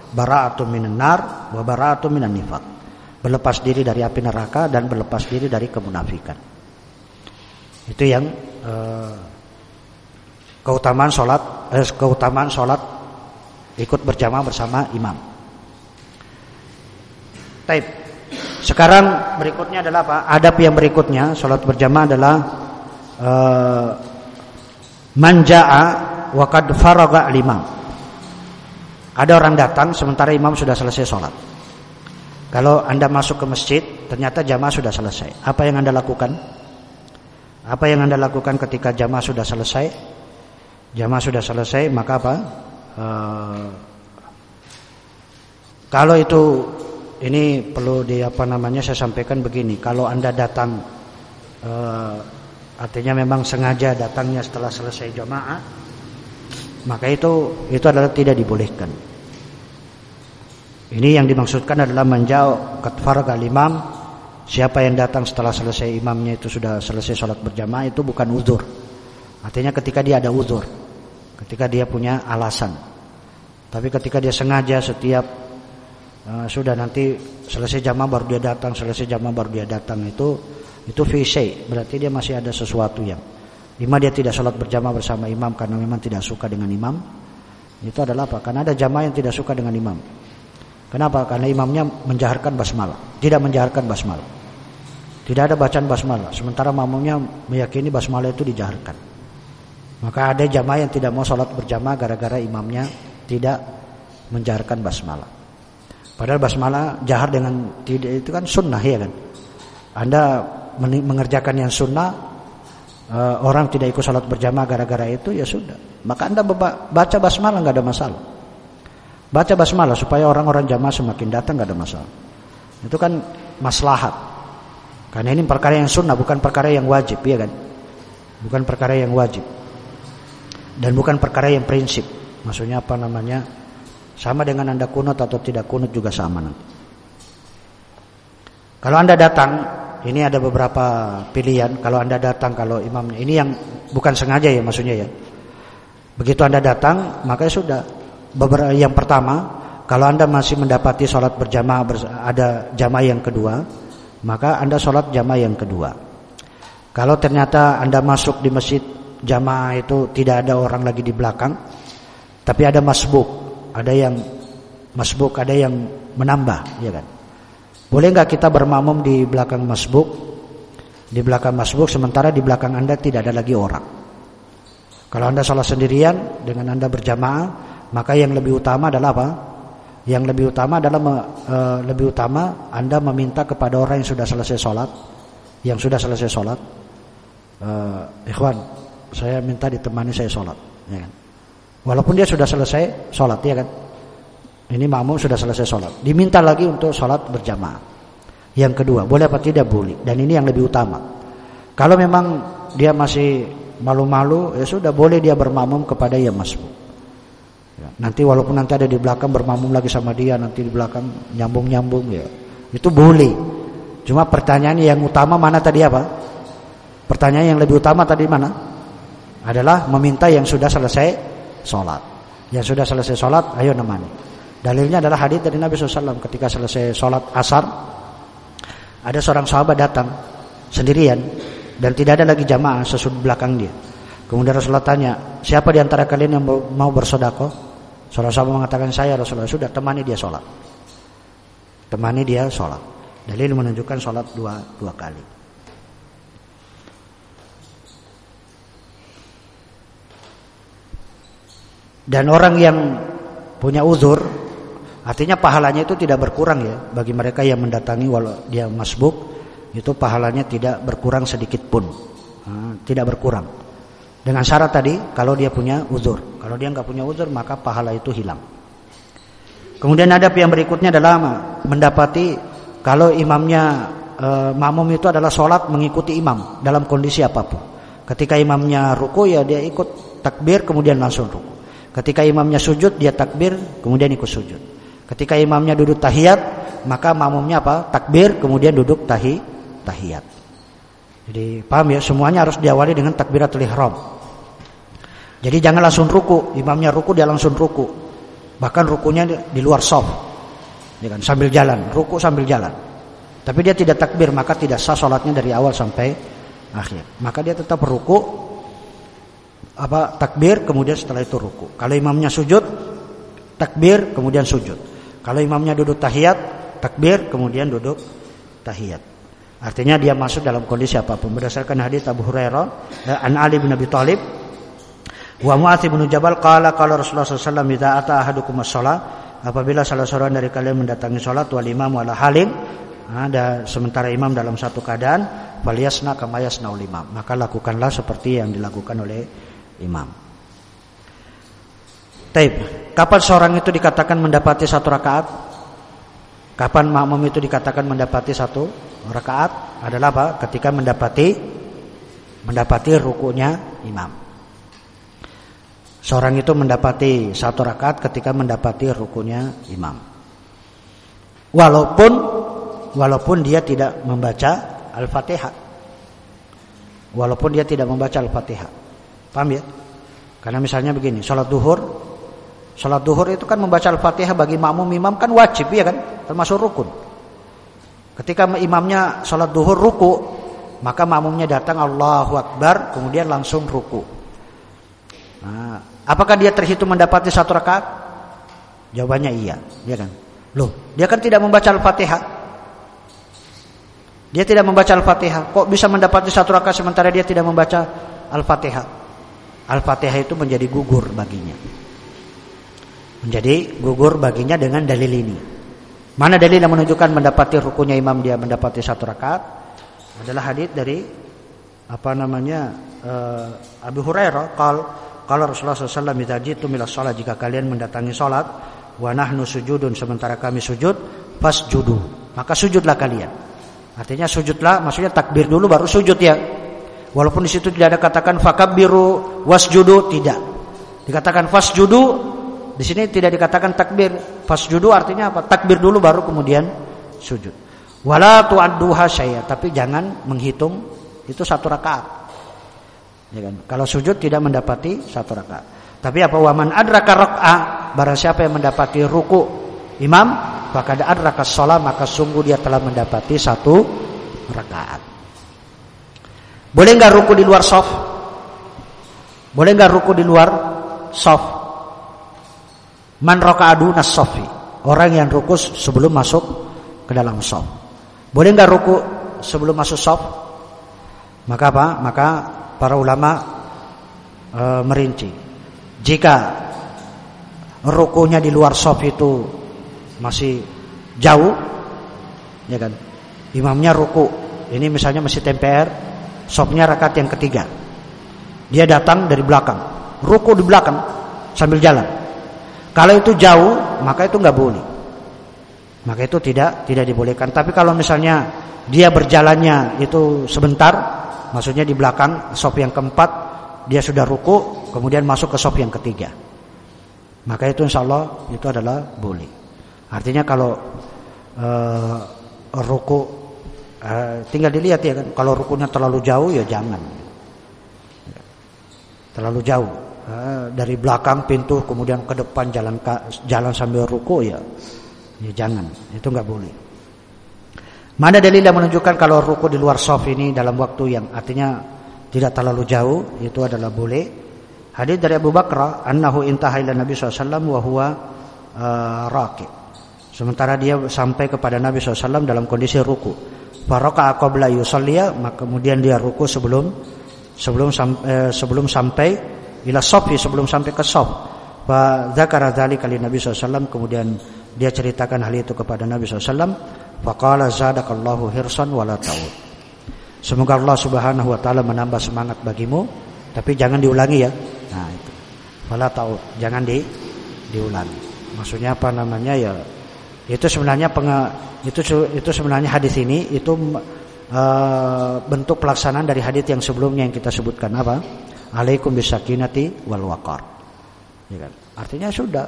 Bara'atun minan nar wa bara'atun minan nifaq. Berlepas diri dari api neraka dan berlepas diri dari kemunafikan. Itu yang eh, keutamaan sholat, eh, keutamaan sholat ikut berjamaah bersama imam. Taib. Sekarang berikutnya adalah apa? Adab yang berikutnya sholat berjamaah adalah uh, Manjaa wa qad faraga al-imam. Ada orang datang sementara imam sudah selesai sholat. Kalau Anda masuk ke masjid, ternyata jamaah sudah selesai. Apa yang Anda lakukan? Apa yang Anda lakukan ketika jamaah sudah selesai? Jamaah sudah selesai, maka apa? Uh, kalau itu ini perlu di apa namanya saya sampaikan begini, kalau Anda datang uh, artinya memang sengaja datangnya setelah selesai jamaah, maka itu itu adalah tidak dibolehkan. Ini yang dimaksudkan adalah menjauh katfarga imam siapa yang datang setelah selesai imamnya itu sudah selesai sholat berjamaah itu bukan uzur. Artinya ketika dia ada uzur, ketika dia punya alasan. Tapi ketika dia sengaja setiap uh, sudah nanti selesai jamaah baru dia datang, selesai jamaah baru dia datang itu itu fisai, berarti dia masih ada sesuatu yang lima dia tidak sholat berjamaah bersama imam karena memang tidak suka dengan imam. Itu adalah apa? Karena ada jamaah yang tidak suka dengan imam. Kenapa? Karena imamnya menjaharkan basmalah, tidak menjaharkan basmalah. Tidak ada bacaan basmalah, sementara makmumnya meyakini basmalah itu dijaharkan. Maka ada jamaah yang tidak mau sholat berjamaah gara-gara imamnya tidak menjaharkan basmalah. Padahal basmalah jahar dengan tidak itu kan sunnah ya kan. Anda mengerjakan yang sunnah, eh, orang tidak ikut sholat berjamaah gara-gara itu ya sudah. Maka Anda baca basmalah nggak ada masalah. Baca basmalah supaya orang-orang jamaah semakin datang gak ada masalah. Itu kan maslahat. Karena ini perkara yang sunnah bukan perkara yang wajib, ya kan? Bukan perkara yang wajib. Dan bukan perkara yang prinsip. Maksudnya apa namanya? Sama dengan Anda kunut atau tidak kunut juga sama nanti. Kalau Anda datang, ini ada beberapa pilihan. Kalau Anda datang, kalau imamnya ini yang bukan sengaja ya maksudnya ya. Begitu Anda datang, maka sudah beberapa yang pertama kalau anda masih mendapati sholat berjamaah ada jamaah yang kedua maka anda sholat jamaah yang kedua. Kalau ternyata anda masuk di masjid jamaah itu tidak ada orang lagi di belakang tapi ada masbuk ada yang masbuk ada yang menambah ya kan? Boleh nggak kita bermakmum di belakang masbuk? Di belakang masbuk sementara di belakang anda tidak ada lagi orang. Kalau anda sholat sendirian dengan anda berjamaah maka yang lebih utama adalah apa? Yang lebih utama adalah uh, lebih utama Anda meminta kepada orang yang sudah selesai sholat, yang sudah selesai sholat, uh, ikhwan, saya minta ditemani saya sholat, ya kan? Walaupun dia sudah selesai sholat, ya kan? Ini makmum sudah selesai sholat, diminta lagi untuk sholat berjamaah. Yang kedua, boleh apa tidak boleh, dan ini yang lebih utama. Kalau memang dia masih malu-malu, ya sudah boleh dia bermakmum kepada yang masbuk. Nanti walaupun nanti ada di belakang bermamung lagi sama dia, nanti di belakang nyambung-nyambung ya. Itu boleh. Cuma pertanyaan yang utama mana tadi apa? Pertanyaan yang lebih utama tadi mana? Adalah meminta yang sudah selesai sholat. Yang sudah selesai sholat, ayo nemani. Dalilnya adalah hadis dari Nabi SAW ketika selesai sholat asar. Ada seorang sahabat datang sendirian dan tidak ada lagi jamaah sesudah belakang dia. Kemudian Rasulullah tanya, siapa di antara kalian yang mau bersodakoh? Salah sahabat mengatakan saya Rasulullah sudah temani dia sholat. Temani dia sholat. Dalil menunjukkan sholat dua dua kali. Dan orang yang punya uzur, artinya pahalanya itu tidak berkurang ya bagi mereka yang mendatangi walau dia masbuk itu pahalanya tidak berkurang sedikit pun, tidak berkurang. Dengan syarat tadi kalau dia punya uzur. Kalau dia nggak punya uzur maka pahala itu hilang. Kemudian ada yang berikutnya adalah mendapati kalau imamnya e, makmum itu adalah sholat mengikuti imam dalam kondisi apa pun. Ketika imamnya ruku ya dia ikut takbir kemudian langsung ruku. Ketika imamnya sujud dia takbir kemudian ikut sujud. Ketika imamnya duduk tahiyat maka makmumnya apa? Takbir kemudian duduk tahi tahiyat. Jadi paham ya semuanya harus diawali dengan takbiratul ihram. Jadi jangan langsung ruku, imamnya ruku dia langsung ruku. Bahkan rukunya di luar soft. Ya kan, sambil jalan, ruku sambil jalan. Tapi dia tidak takbir, maka tidak sah sholatnya dari awal sampai akhir. Maka dia tetap ruku, apa takbir, kemudian setelah itu ruku. Kalau imamnya sujud, takbir, kemudian sujud. Kalau imamnya duduk tahiyat, takbir, kemudian duduk tahiyat. Artinya dia masuk dalam kondisi apa pun. Berdasarkan hadis Abu Hurairah, eh, An Ali bin Abi Thalib Wa Mu'adz bin Jabal qala qala Rasulullah sallallahu alaihi wasallam idza ahadukum as-shalah apabila salah seorang dari kalian mendatangi salat wal imam wala halin ada sementara imam dalam satu keadaan faliyasna kama yasnaul imam maka lakukanlah seperti yang dilakukan oleh imam. Taib. Kapan seorang itu dikatakan mendapati satu rakaat? Kapan makmum itu dikatakan mendapati satu rakaat? Adalah apa? Ketika mendapati mendapati rukunya imam. Seorang itu mendapati satu rakaat ketika mendapati rukunya imam. Walaupun walaupun dia tidak membaca Al-Fatihah. Walaupun dia tidak membaca Al-Fatihah. Paham ya? Karena misalnya begini, sholat duhur Sholat duhur itu kan membaca Al-Fatihah bagi makmum imam kan wajib ya kan? Termasuk rukun. Ketika imamnya sholat duhur ruku, maka makmumnya datang Allahu Akbar, kemudian langsung ruku. Nah, apakah dia terhitung mendapati satu rakaat? Jawabannya iya, ya kan? Loh, dia kan tidak membaca Al-Fatihah. Dia tidak membaca Al-Fatihah. Kok bisa mendapati satu rakaat sementara dia tidak membaca Al-Fatihah? Al-Fatihah itu menjadi gugur baginya. Menjadi gugur baginya dengan dalil ini. Mana dalil yang menunjukkan mendapati rukunya imam dia mendapati satu rakaat? Adalah hadis dari apa namanya uh, Abu Hurairah qal kalau Rasulullah SAW minta jitu milas sholat jika kalian mendatangi sholat, wa nahnu sujudun sementara kami sujud, pas judu maka sujudlah kalian. Artinya sujudlah, maksudnya takbir dulu baru sujud ya. Walaupun di situ tidak ada katakan fakabbiru wasjudu tidak. Dikatakan fasjudu di sini tidak dikatakan takbir. Fasjudu artinya apa? Takbir dulu baru kemudian sujud. Wala tu'adduha syai'a, tapi jangan menghitung itu satu rakaat. Ya kan? Kalau sujud tidak mendapati satu rakaat. Tapi apa waman adraka rakaat barang siapa yang mendapati ruku imam maka ada adraka sholat maka sungguh dia telah mendapati satu rakaat. Boleh nggak ruku di luar soft? Boleh nggak ruku di luar soft? Man rokaadu nasofi orang yang ruku sebelum masuk ke dalam soft. Boleh nggak ruku sebelum masuk soft? Maka apa? Maka para ulama e, merinci. Jika rukunya di luar sof itu masih jauh, ya kan? Imamnya ruku, ini misalnya masih TPR, sofnya rakaat yang ketiga. Dia datang dari belakang, ruku di belakang sambil jalan. Kalau itu jauh, maka itu nggak boleh. Maka itu tidak tidak dibolehkan. Tapi kalau misalnya dia berjalannya itu sebentar, maksudnya di belakang sop yang keempat dia sudah ruku kemudian masuk ke sop yang ketiga. Maka itu insya Allah itu adalah boleh. Artinya kalau uh, ruku uh, tinggal dilihat ya kan kalau rukunya terlalu jauh ya jangan. Terlalu jauh. Uh, dari belakang pintu kemudian ke depan jalan jalan sambil ruku ya ya jangan. Itu nggak boleh Mana dalil yang menunjukkan kalau ruku di luar soft ini dalam waktu yang artinya tidak terlalu jauh itu adalah boleh. Hadis dari Abu Bakar, annahu intaha Nabi SAW wa huwa uh, raqib. Sementara dia sampai kepada Nabi SAW dalam kondisi ruku. Faraka qabla yusalliya, maka kemudian dia ruku sebelum sebelum eh, sebelum sampai ila sofi sebelum sampai ke sof. Fa dzakara dzalika li Nabi SAW kemudian dia ceritakan hal itu kepada Nabi SAW Faqala zadakallahu hirsan wala ta'ud. Semoga Allah Subhanahu wa taala menambah semangat bagimu, tapi jangan diulangi ya. Nah, itu. Wala ta'ud, jangan di diulangi. Maksudnya apa namanya ya? Itu sebenarnya penge, itu itu sebenarnya hadis ini itu uh, bentuk pelaksanaan dari hadis yang sebelumnya yang kita sebutkan apa? Alaikum bisakinati wal waqar. Ya kan? Artinya sudah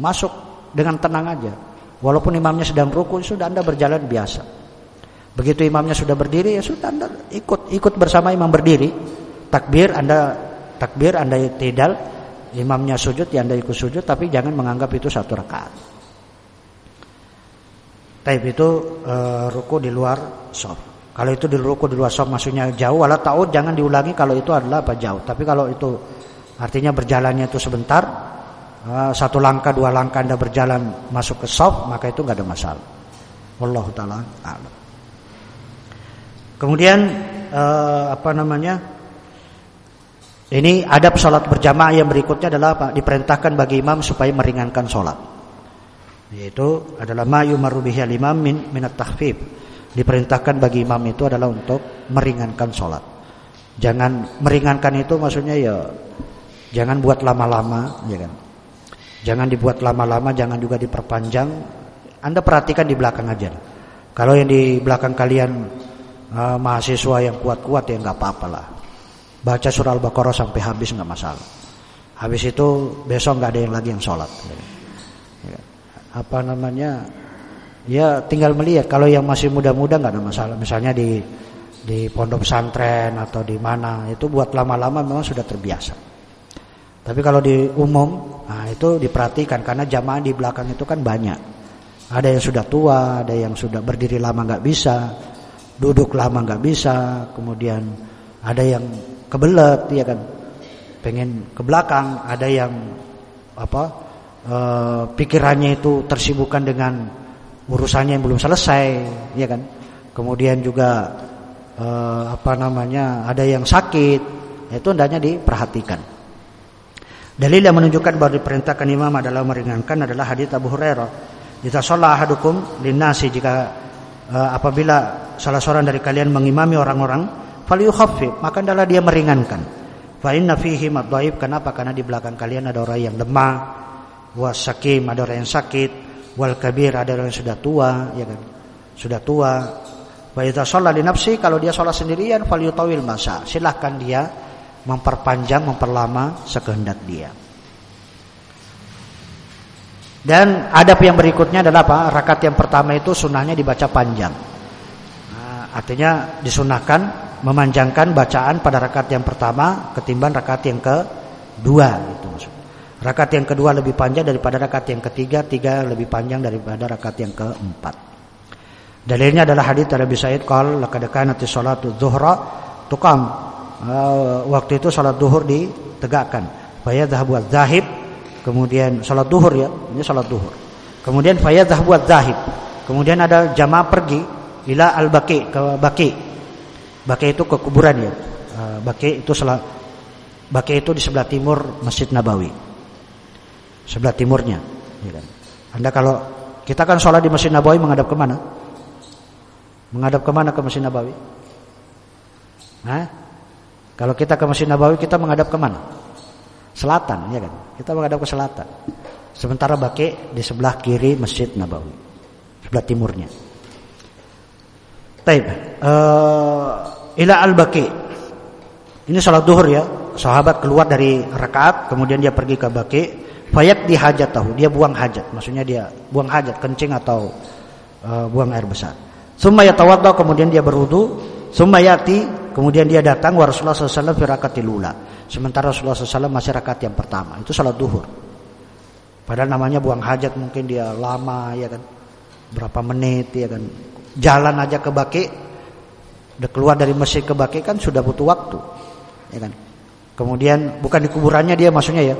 masuk dengan tenang aja. Walaupun imamnya sedang ruku, sudah Anda berjalan biasa. Begitu imamnya sudah berdiri, ya sudah Anda ikut ikut bersama imam berdiri. Takbir Anda takbir Anda tidak imamnya sujud ya Anda ikut sujud tapi jangan menganggap itu satu rakaat. Taib itu e, ruku di luar soft. Kalau itu di ruku di luar soft maksudnya jauh, wala tahu jangan diulangi kalau itu adalah apa jauh. Tapi kalau itu artinya berjalannya itu sebentar, Ah, satu langkah dua langkah anda berjalan masuk ke soft maka itu nggak ada masalah. Wallahu taala alam. Kemudian uh, apa namanya? Ini adab sholat berjamaah yang berikutnya adalah apa? Diperintahkan bagi imam supaya meringankan sholat. Yaitu adalah mayu marubihi imam min minat tahfif. Diperintahkan bagi imam itu adalah untuk meringankan sholat. Jangan meringankan itu maksudnya ya jangan buat lama-lama, ya kan? Jangan dibuat lama-lama, jangan juga diperpanjang. Anda perhatikan di belakang aja. Kalau yang di belakang kalian uh, mahasiswa yang kuat-kuat ya nggak apa-apa lah. Baca surah al-baqarah sampai habis nggak masalah. Habis itu besok nggak ada yang lagi yang sholat. Ya. apa namanya? Ya tinggal melihat. Kalau yang masih muda-muda nggak ada masalah. Misalnya di di pondok pesantren atau di mana itu buat lama-lama memang sudah terbiasa tapi kalau di umum nah itu diperhatikan karena jamaah di belakang itu kan banyak. Ada yang sudah tua ada yang sudah berdiri lama nggak bisa duduk lama nggak bisa kemudian ada yang kebelet ya kan? Pengen ke belakang ada yang apa e, pikirannya itu tersibukkan dengan urusannya yang belum selesai ya kan? Kemudian juga e, apa namanya ada yang sakit itu hendaknya diperhatikan dalil yang menunjukkan bahwa diperintahkan imam adalah meringankan adalah hadits Abu Hurairah. Jika sholat hadukum linasi jika e, apabila salah seorang dari kalian mengimami orang-orang falyukhaffif maka adalah dia meringankan. Fa inna fihi kenapa? Karena di belakang kalian ada orang yang lemah wasakim ada orang yang sakit wal kabir ada orang yang sudah tua ya kan? Sudah tua. Wa li nafsi kalau dia sholat sendirian falyutawil masa. Silahkan dia memperpanjang memperlama sekehendak dia dan adab yang berikutnya adalah apa? Rakaat yang pertama itu sunnahnya dibaca panjang. Nah, artinya disunahkan memanjangkan bacaan pada rakaat yang pertama ketimbang rakaat yang kedua itu maksud. Rakaat yang kedua lebih panjang daripada rakaat yang ketiga, tiga lebih panjang daripada rakaat yang keempat. Dalilnya adalah hadis dari Abi Sa'id qol laqad kanat sholatu dzuhra tuqam. Uh, waktu itu salat duhur ditegakkan. Fayadhhabu zahib kemudian salat duhur ya, ini salat duhur. Kemudian fayadhhabu zahib. Kemudian ada jamaah pergi ila al-baqi ke baqi Baki itu ke kuburan ya. Eh, Baki itu selah Baki itu di sebelah timur Masjid Nabawi. Sebelah timurnya, ya kan. Anda kalau kita kan sholat di Masjid Nabawi menghadap ke mana? Menghadap ke mana ke Masjid Nabawi? Hah? Kalau kita ke Masjid Nabawi kita menghadap ke mana? Selatan, ya kan? Kita menghadap ke selatan. Sementara Baki di sebelah kiri Masjid Nabawi, sebelah timurnya. Taib. Uh, ila al-baqi. Ini salat duhur ya. Sahabat keluar dari rakaat, kemudian dia pergi ke baqi, fayak di hajat tahu. Dia buang hajat, maksudnya dia buang hajat, kencing atau uh, buang air besar. Summa yatawadda, kemudian dia berwudu, summa yati, kemudian dia datang wa Rasulullah sallallahu alaihi lula. Sementara Rasulullah SAW masih rakaat yang pertama. Itu salat duhur. Padahal namanya buang hajat mungkin dia lama ya kan. Berapa menit ya kan jalan aja ke Baki udah keluar dari masjid ke Baki kan sudah butuh waktu ya kan kemudian bukan di kuburannya dia maksudnya ya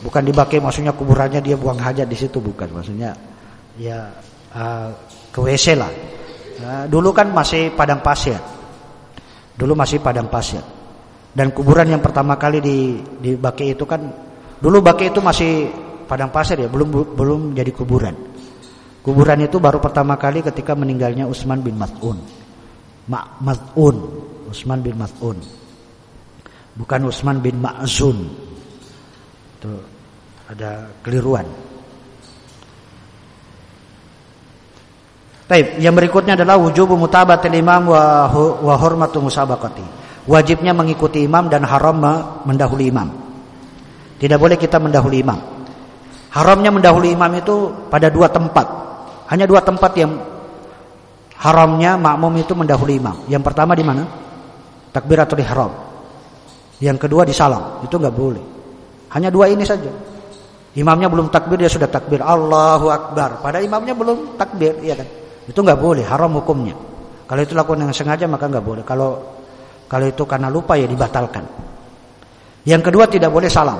bukan di Baki maksudnya kuburannya dia buang hajat di situ bukan maksudnya ya uh, ke WC lah uh, dulu kan masih padang pasir dulu masih padang pasir dan kuburan yang pertama kali di di Baki itu kan dulu Baki itu masih padang pasir ya belum belum jadi kuburan Kuburan itu baru pertama kali ketika meninggalnya Utsman bin Mas'un. Ma Mas'un, Utsman bin Mas'un. Bukan Utsman bin Ma'zun. Itu ada keliruan. Baik, yang berikutnya adalah wujub mutabatil imam wa, wa hurmatu musabaqati. Wajibnya mengikuti imam dan haram mendahului imam. Tidak boleh kita mendahului imam. Haramnya mendahului imam itu pada dua tempat. Hanya dua tempat yang haramnya makmum itu mendahului imam. Yang pertama di mana? Takbiratul ihram. Yang kedua di salam. Itu nggak boleh. Hanya dua ini saja. Imamnya belum takbir dia sudah takbir Allahu akbar. Pada imamnya belum takbir, iya kan? Itu nggak boleh, haram hukumnya. Kalau itu lakukan dengan sengaja maka nggak boleh. Kalau kalau itu karena lupa ya dibatalkan. Yang kedua tidak boleh salam.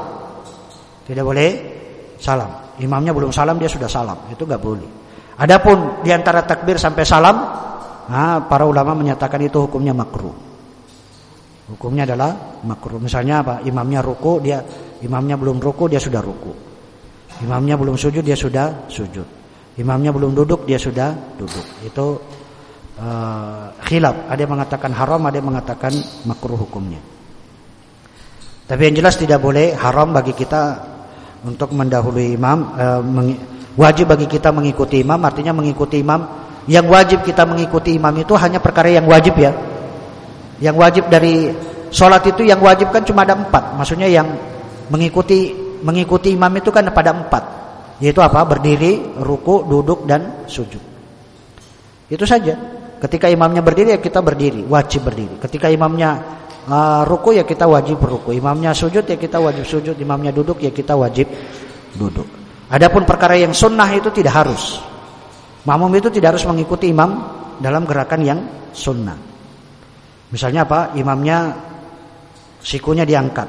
Tidak boleh salam. Imamnya belum salam dia sudah salam. Itu nggak boleh. Adapun di antara takbir sampai salam, nah, para ulama menyatakan itu hukumnya makruh. Hukumnya adalah makruh. Misalnya apa? Imamnya ruku, dia imamnya belum ruku, dia sudah ruku. Imamnya belum sujud, dia sudah sujud. Imamnya belum duduk, dia sudah duduk. Itu uh, khilaf. Ada yang mengatakan haram, ada yang mengatakan makruh hukumnya. Tapi yang jelas tidak boleh haram bagi kita untuk mendahului imam. Uh, wajib bagi kita mengikuti imam, artinya mengikuti imam. Yang wajib kita mengikuti imam itu hanya perkara yang wajib ya yang wajib dari sholat itu yang wajib kan cuma ada empat. Maksudnya yang mengikuti mengikuti imam itu kan pada empat. Yaitu apa? Berdiri, ruku, duduk dan sujud. Itu saja. Ketika imamnya berdiri ya kita berdiri, wajib berdiri. Ketika imamnya uh, ruku ya kita wajib ruku. Imamnya sujud ya kita wajib sujud. Imamnya duduk ya kita wajib duduk. Adapun perkara yang sunnah itu tidak harus. Makmum itu tidak harus mengikuti imam dalam gerakan yang sunnah. Misalnya apa? Imamnya sikunya diangkat.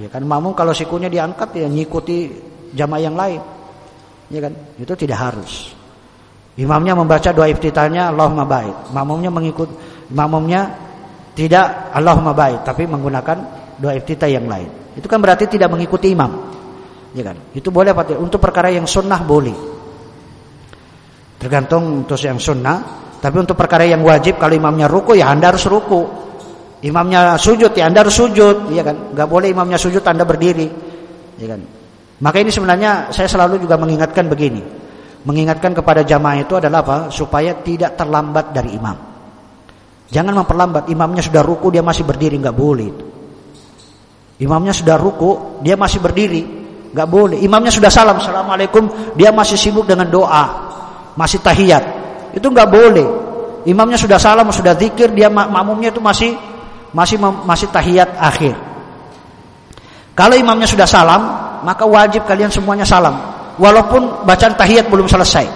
Ya kan makmum kalau sikunya diangkat ya ngikuti jamaah yang lain. Ya kan? Itu tidak harus. Imamnya membaca doa iftitahnya Allahumma baik. Makmumnya mengikut makmumnya tidak Allahumma baik tapi menggunakan doa iftitah yang lain. Itu kan berarti tidak mengikuti imam. Ya kan? Itu boleh apa Untuk perkara yang sunnah boleh. Tergantung untuk yang sunnah tapi untuk perkara yang wajib kalau imamnya ruku ya Anda harus ruku. Imamnya sujud ya Anda harus sujud, ya kan? Gak boleh imamnya sujud Anda berdiri. Ya kan? Maka ini sebenarnya saya selalu juga mengingatkan begini. Mengingatkan kepada jamaah itu adalah apa? Supaya tidak terlambat dari imam. Jangan memperlambat. Imamnya sudah ruku dia masih berdiri, nggak boleh. Imamnya sudah ruku, dia masih berdiri, nggak boleh. Imamnya sudah salam, assalamualaikum, dia masih sibuk dengan doa, masih tahiyat. Itu nggak boleh. Imamnya sudah salam, sudah zikir, dia makmumnya itu masih masih masih tahiyat akhir. Kalau imamnya sudah salam, maka wajib kalian semuanya salam, walaupun bacaan tahiyat belum selesai.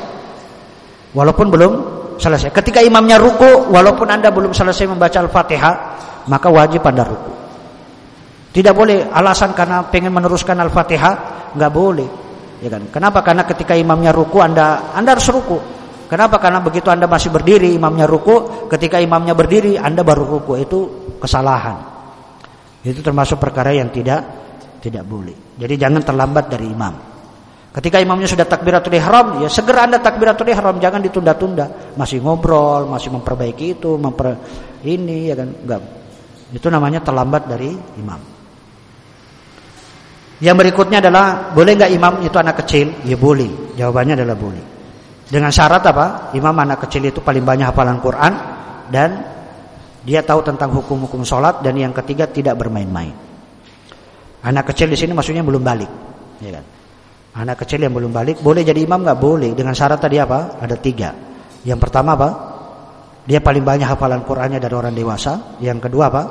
Walaupun belum selesai. Ketika imamnya ruku, walaupun anda belum selesai membaca al-fatihah, maka wajib anda ruku. Tidak boleh alasan karena pengen meneruskan al-fatihah, nggak boleh. Ya kan? Kenapa? Karena ketika imamnya ruku, anda anda harus ruku. Kenapa? Karena begitu Anda masih berdiri, imamnya ruku, ketika imamnya berdiri, Anda baru ruku. Itu kesalahan. Itu termasuk perkara yang tidak tidak boleh. Jadi jangan terlambat dari imam. Ketika imamnya sudah takbiratul ihram, ya segera Anda takbiratul ihram, jangan ditunda-tunda. Masih ngobrol, masih memperbaiki itu, memper ini ya kan, enggak. Itu namanya terlambat dari imam. Yang berikutnya adalah boleh nggak imam itu anak kecil? Ya boleh. Jawabannya adalah boleh. Dengan syarat apa? Imam anak kecil itu paling banyak hafalan Quran dan dia tahu tentang hukum-hukum sholat dan yang ketiga tidak bermain-main. Anak kecil di sini maksudnya belum balik, ya kan? Anak kecil yang belum balik boleh jadi imam nggak boleh dengan syarat tadi apa? Ada tiga. Yang pertama apa? Dia paling banyak hafalan Qurannya dari orang dewasa. Yang kedua apa?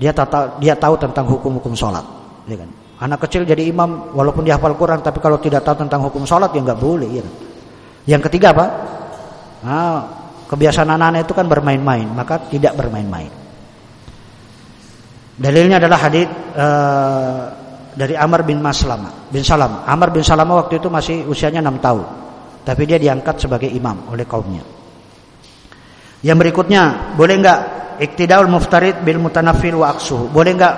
Dia tahu, dia tahu tentang hukum-hukum sholat, ya kan? Anak kecil jadi imam walaupun dia hafal Quran tapi kalau tidak tahu tentang hukum sholat ya nggak boleh, ya kan? Yang ketiga apa? Nah, kebiasaan anak-anak itu kan bermain-main, maka tidak bermain-main. Dalilnya adalah hadis uh, dari Amr bin Maslama bin Salam. Amr bin Salam waktu itu masih usianya 6 tahun, tapi dia diangkat sebagai imam oleh kaumnya. Yang berikutnya, boleh enggak iktidaul muftarid bil mutanafil wa aksuh? Boleh enggak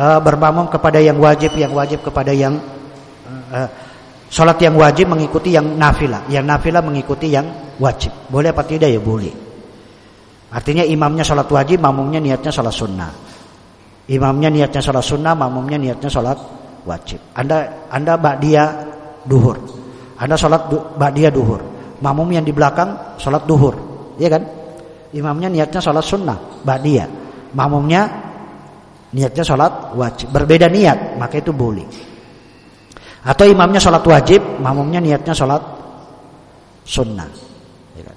uh, bermakmum kepada yang wajib, yang wajib kepada yang uh, Sholat yang wajib mengikuti yang nafilah, yang nafilah mengikuti yang wajib. Boleh apa tidak ya boleh. Artinya imamnya sholat wajib, makmumnya niatnya sholat sunnah. Imamnya niatnya sholat sunnah, makmumnya niatnya sholat wajib. Anda anda dia duhur, anda sholat dia duhur. Makmum yang di belakang sholat duhur, ya kan? Imamnya niatnya sholat sunnah, dia. Makmumnya niatnya sholat wajib. Berbeda niat, maka itu boleh. Atau imamnya sholat wajib, makmumnya niatnya sholat sunnah. Ya kan?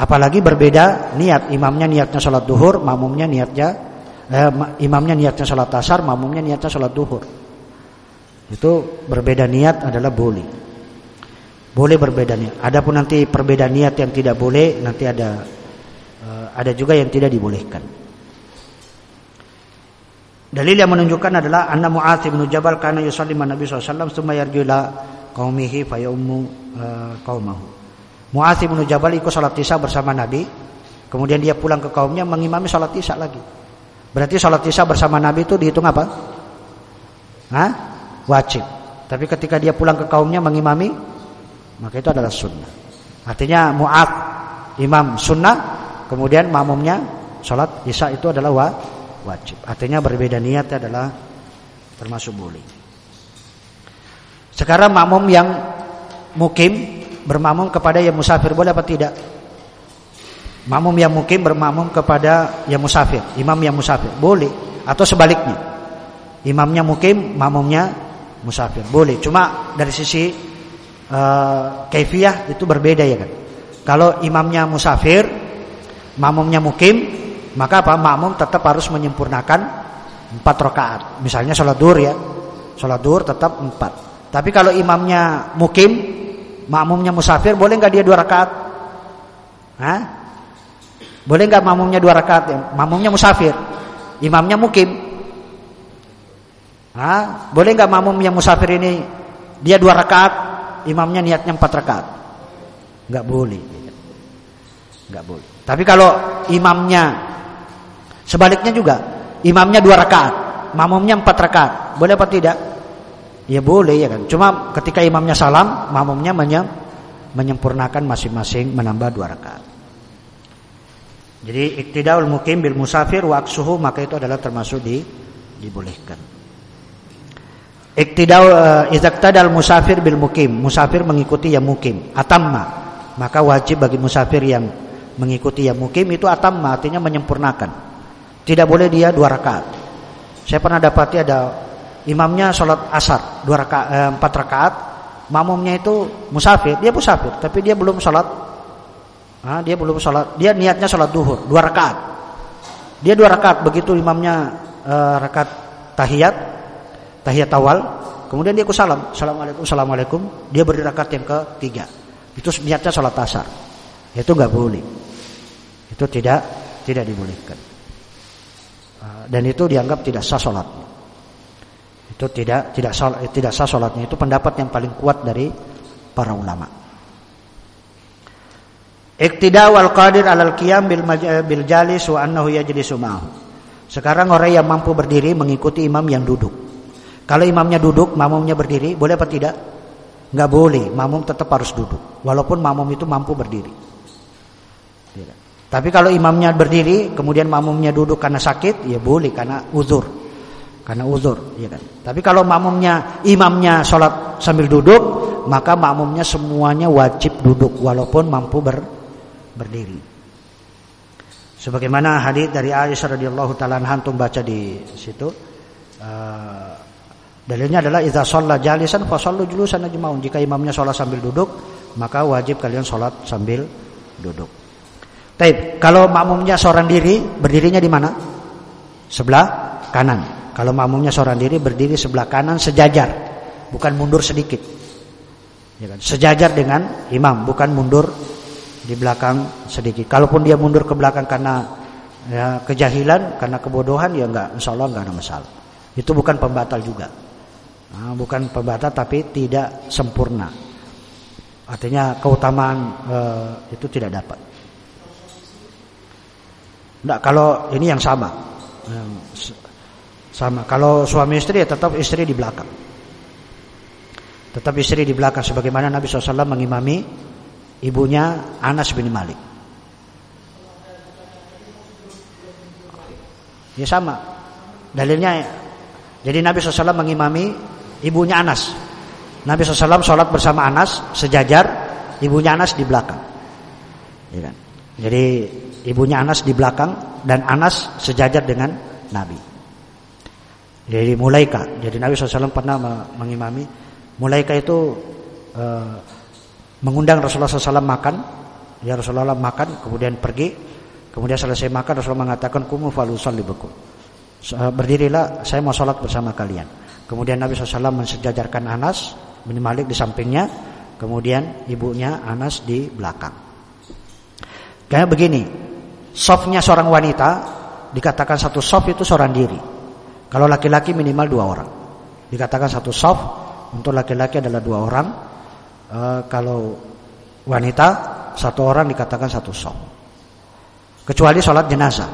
Apalagi berbeda niat, imamnya niatnya sholat duhur, makmumnya niatnya eh, imamnya niatnya sholat asar, makmumnya niatnya sholat duhur. Itu berbeda niat adalah boleh. Boleh berbeda niat. Adapun nanti perbedaan niat yang tidak boleh, nanti ada eh, ada juga yang tidak dibolehkan. Dalil yang menunjukkan adalah anna Mu'adz bin Jabal kana yusalli man Nabi sallallahu alaihi wasallam ila qaumihi fayummu uh, qaumahu. Mu'adz bin Jabal ikut salat Isya bersama Nabi, kemudian dia pulang ke kaumnya mengimami salat Isya lagi. Berarti sholat isya bersama Nabi itu dihitung apa? Hah? Wajib. Tapi ketika dia pulang ke kaumnya mengimami, maka itu adalah sunnah. Artinya muat imam sunnah, kemudian makmumnya sholat isya itu adalah wajib. Artinya berbeda niatnya adalah termasuk boleh. Sekarang makmum yang mukim bermakmum kepada yang musafir boleh apa tidak? Makmum yang mukim bermakmum kepada yang musafir, imam yang musafir boleh atau sebaliknya. Imamnya mukim, makmumnya musafir boleh. Cuma dari sisi uh, kaifiah itu berbeda ya kan. Kalau imamnya musafir, makmumnya mukim, maka apa? Makmum tetap harus menyempurnakan empat rakaat. Misalnya sholat dur ya, sholat dur tetap empat. Tapi kalau imamnya mukim, makmumnya musafir, boleh nggak dia dua rakaat? Hah? Boleh nggak makmumnya dua rakaat? Ya? Makmumnya musafir, imamnya mukim. Hah? Boleh nggak makmum yang musafir ini dia dua rakaat, imamnya niatnya empat rakaat? Nggak boleh. Nggak boleh. Tapi kalau imamnya sebaliknya juga, imamnya dua rakaat, makmumnya empat rakaat, boleh apa tidak? Ya boleh ya kan. Cuma ketika imamnya salam, makmumnya menyempurnakan masing-masing menambah dua rakaat. Jadi iktidaul mukim bil musafir wa maka itu adalah termasuk di dibolehkan. Iktidaul uh, izaktadal musafir bil mukim, musafir mengikuti yang mukim, atamma. Maka wajib bagi musafir yang mengikuti yang mukim itu atamma artinya menyempurnakan. Tidak boleh dia dua rakaat. Saya pernah dapati ada imamnya sholat asar dua rakaat, eh, empat rakaat, makmumnya itu musafir, dia musafir, tapi dia belum sholat Ah, dia belum sholat, dia niatnya sholat duhur, dua rakaat. Dia dua rakaat, begitu imamnya uh, rakaat tahiyat, tahiyat awal, kemudian dia salam, assalamualaikum, assalamualaikum, dia beri rakaat yang ketiga. Itu niatnya sholat asar, itu nggak boleh, itu tidak tidak dibolehkan. Uh, dan itu dianggap tidak sah sholatnya. Itu tidak tidak sah, tidak sah sholatnya. Itu pendapat yang paling kuat dari para ulama. Iktida wal qadir alal qiyam bil, bil jalis wa annahu yajlisu ma'ahu. Sekarang orang yang mampu berdiri mengikuti imam yang duduk. Kalau imamnya duduk, makmumnya berdiri, boleh apa tidak? Enggak boleh, makmum tetap harus duduk. Walaupun makmum itu mampu berdiri. Tapi kalau imamnya berdiri, kemudian makmumnya duduk karena sakit, ya boleh karena uzur. Karena uzur, ya kan. Tapi kalau makmumnya imamnya sholat sambil duduk, maka makmumnya semuanya wajib duduk walaupun mampu ber berdiri. Sebagaimana hadis dari Aisyah radhiyallahu taala antum baca di situ. Uh, dalilnya adalah idza shalla jalisan fa shallu julusan ajmaun. Jika imamnya sholat sambil duduk, maka wajib kalian sholat sambil duduk. Taib, kalau makmumnya seorang diri, berdirinya di mana? Sebelah kanan. Kalau makmumnya seorang diri berdiri sebelah kanan sejajar, bukan mundur sedikit. Ya kan? Sejajar dengan imam, bukan mundur di belakang sedikit. Kalaupun dia mundur ke belakang karena ya, kejahilan, karena kebodohan, ya enggak, insya Allah enggak ada masalah. Itu bukan pembatal juga. Nah, bukan pembatal tapi tidak sempurna. Artinya keutamaan eh, itu tidak dapat. Enggak, kalau ini yang sama. sama. Kalau suami istri ya tetap istri di belakang. Tetap istri di belakang sebagaimana Nabi SAW mengimami ibunya Anas bin Malik. Ya sama. Dalilnya jadi Nabi SAW mengimami ibunya Anas. Nabi SAW sholat bersama Anas sejajar, ibunya Anas di belakang. Ya kan? Jadi ibunya Anas di belakang dan Anas sejajar dengan Nabi. Jadi Mulaika. Jadi Nabi SAW pernah mengimami Mulaika itu uh, mengundang Rasulullah SAW makan. Ya Rasulullah makan, kemudian pergi. Kemudian selesai makan Rasulullah mengatakan kumu falusalli beku. Berdirilah, saya mau sholat bersama kalian. Kemudian Nabi SAW mensejajarkan Anas bin Malik di sampingnya, kemudian ibunya Anas di belakang. Kayak begini, softnya seorang wanita dikatakan satu soft itu seorang diri. Kalau laki-laki minimal dua orang. Dikatakan satu soft untuk laki-laki adalah dua orang, uh, kalau wanita satu orang dikatakan satu som. Kecuali sholat jenazah.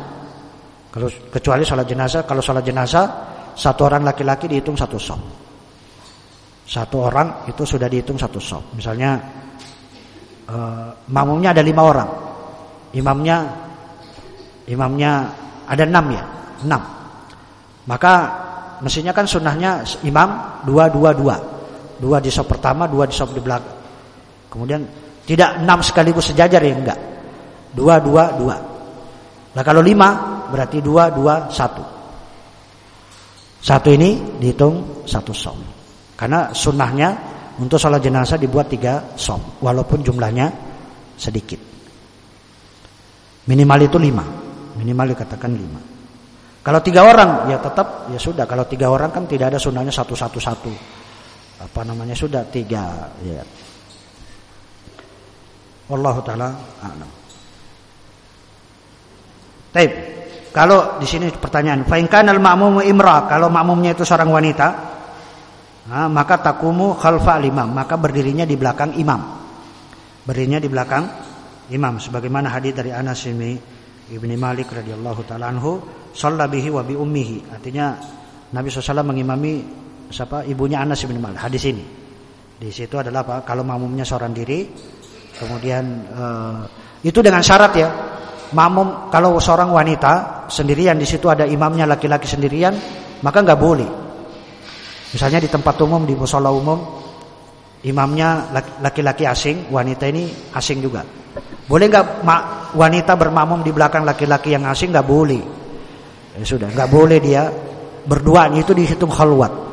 Kalau kecuali sholat jenazah, kalau sholat jenazah satu orang laki-laki dihitung satu sop. Satu orang itu sudah dihitung satu sop. Misalnya uh, makmumnya ada lima orang, imamnya imamnya ada enam ya, enam. Maka mestinya kan sunnahnya imam dua dua dua, dua di sop pertama, dua di sop di belakang. Kemudian tidak enam sekaligus sejajar ya enggak, dua dua dua. Nah kalau lima berarti dua, dua, satu. Satu ini dihitung satu som. Karena sunnahnya untuk sholat jenazah dibuat tiga som. Walaupun jumlahnya sedikit. Minimal itu lima. Minimal dikatakan lima. Kalau tiga orang ya tetap ya sudah. Kalau tiga orang kan tidak ada sunnahnya satu satu satu. Apa namanya sudah tiga. Ya. Wallahu taala a'lam. Taib. Kalau di sini pertanyaan, fa al-ma'mumu imra, kalau makmumnya itu seorang wanita, nah, maka takumu khalfa al-imam, maka berdirinya di belakang imam. Berdirinya di belakang imam sebagaimana hadis dari Anas bin Ibni Malik radhiyallahu taala anhu, shalla bihi wa bi ummihi. Artinya Nabi SAW mengimami siapa? Ibunya Anas bin Malik. Hadis ini. Di situ adalah apa? Kalau makmumnya seorang diri, kemudian uh, itu dengan syarat ya, makmum kalau seorang wanita sendirian di situ ada imamnya laki-laki sendirian, maka nggak boleh. Misalnya di tempat umum di musola umum, imamnya laki-laki asing, wanita ini asing juga. Boleh nggak wanita bermakmum di belakang laki-laki yang asing? Nggak boleh. Ya sudah, nggak boleh dia berdua itu dihitung khalwat.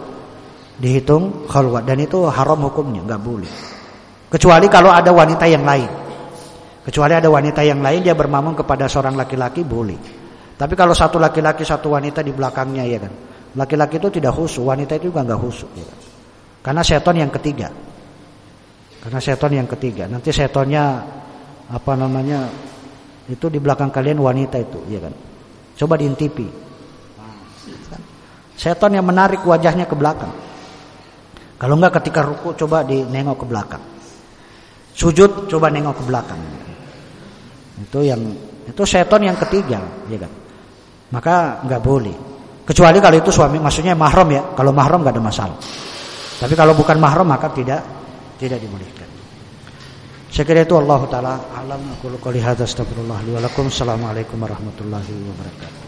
Dihitung khalwat dan itu haram hukumnya, nggak boleh. Kecuali kalau ada wanita yang lain. Kecuali ada wanita yang lain dia bermamung kepada seorang laki-laki boleh. Tapi kalau satu laki-laki satu wanita di belakangnya ya kan. Laki-laki itu tidak khusyuk, wanita itu juga nggak khusyuk ya kan. Karena seton yang ketiga. Karena seton yang ketiga. Nanti setonnya apa namanya? Itu di belakang kalian wanita itu, ya kan. Coba diintipi. Seton yang menarik wajahnya ke belakang. Kalau enggak ketika ruku coba di nengok ke belakang. Sujud coba nengok ke belakang. Itu yang itu seton yang ketiga, ya kan. Maka nggak boleh. Kecuali kalau itu suami, maksudnya mahram ya. Kalau mahram nggak ada masalah. Tapi kalau bukan mahram maka tidak tidak dibolehkan. Saya kira itu Allah taala alam aku qouli hadza astagfirullah li wa lakum. Assalamualaikum warahmatullahi wabarakatuh.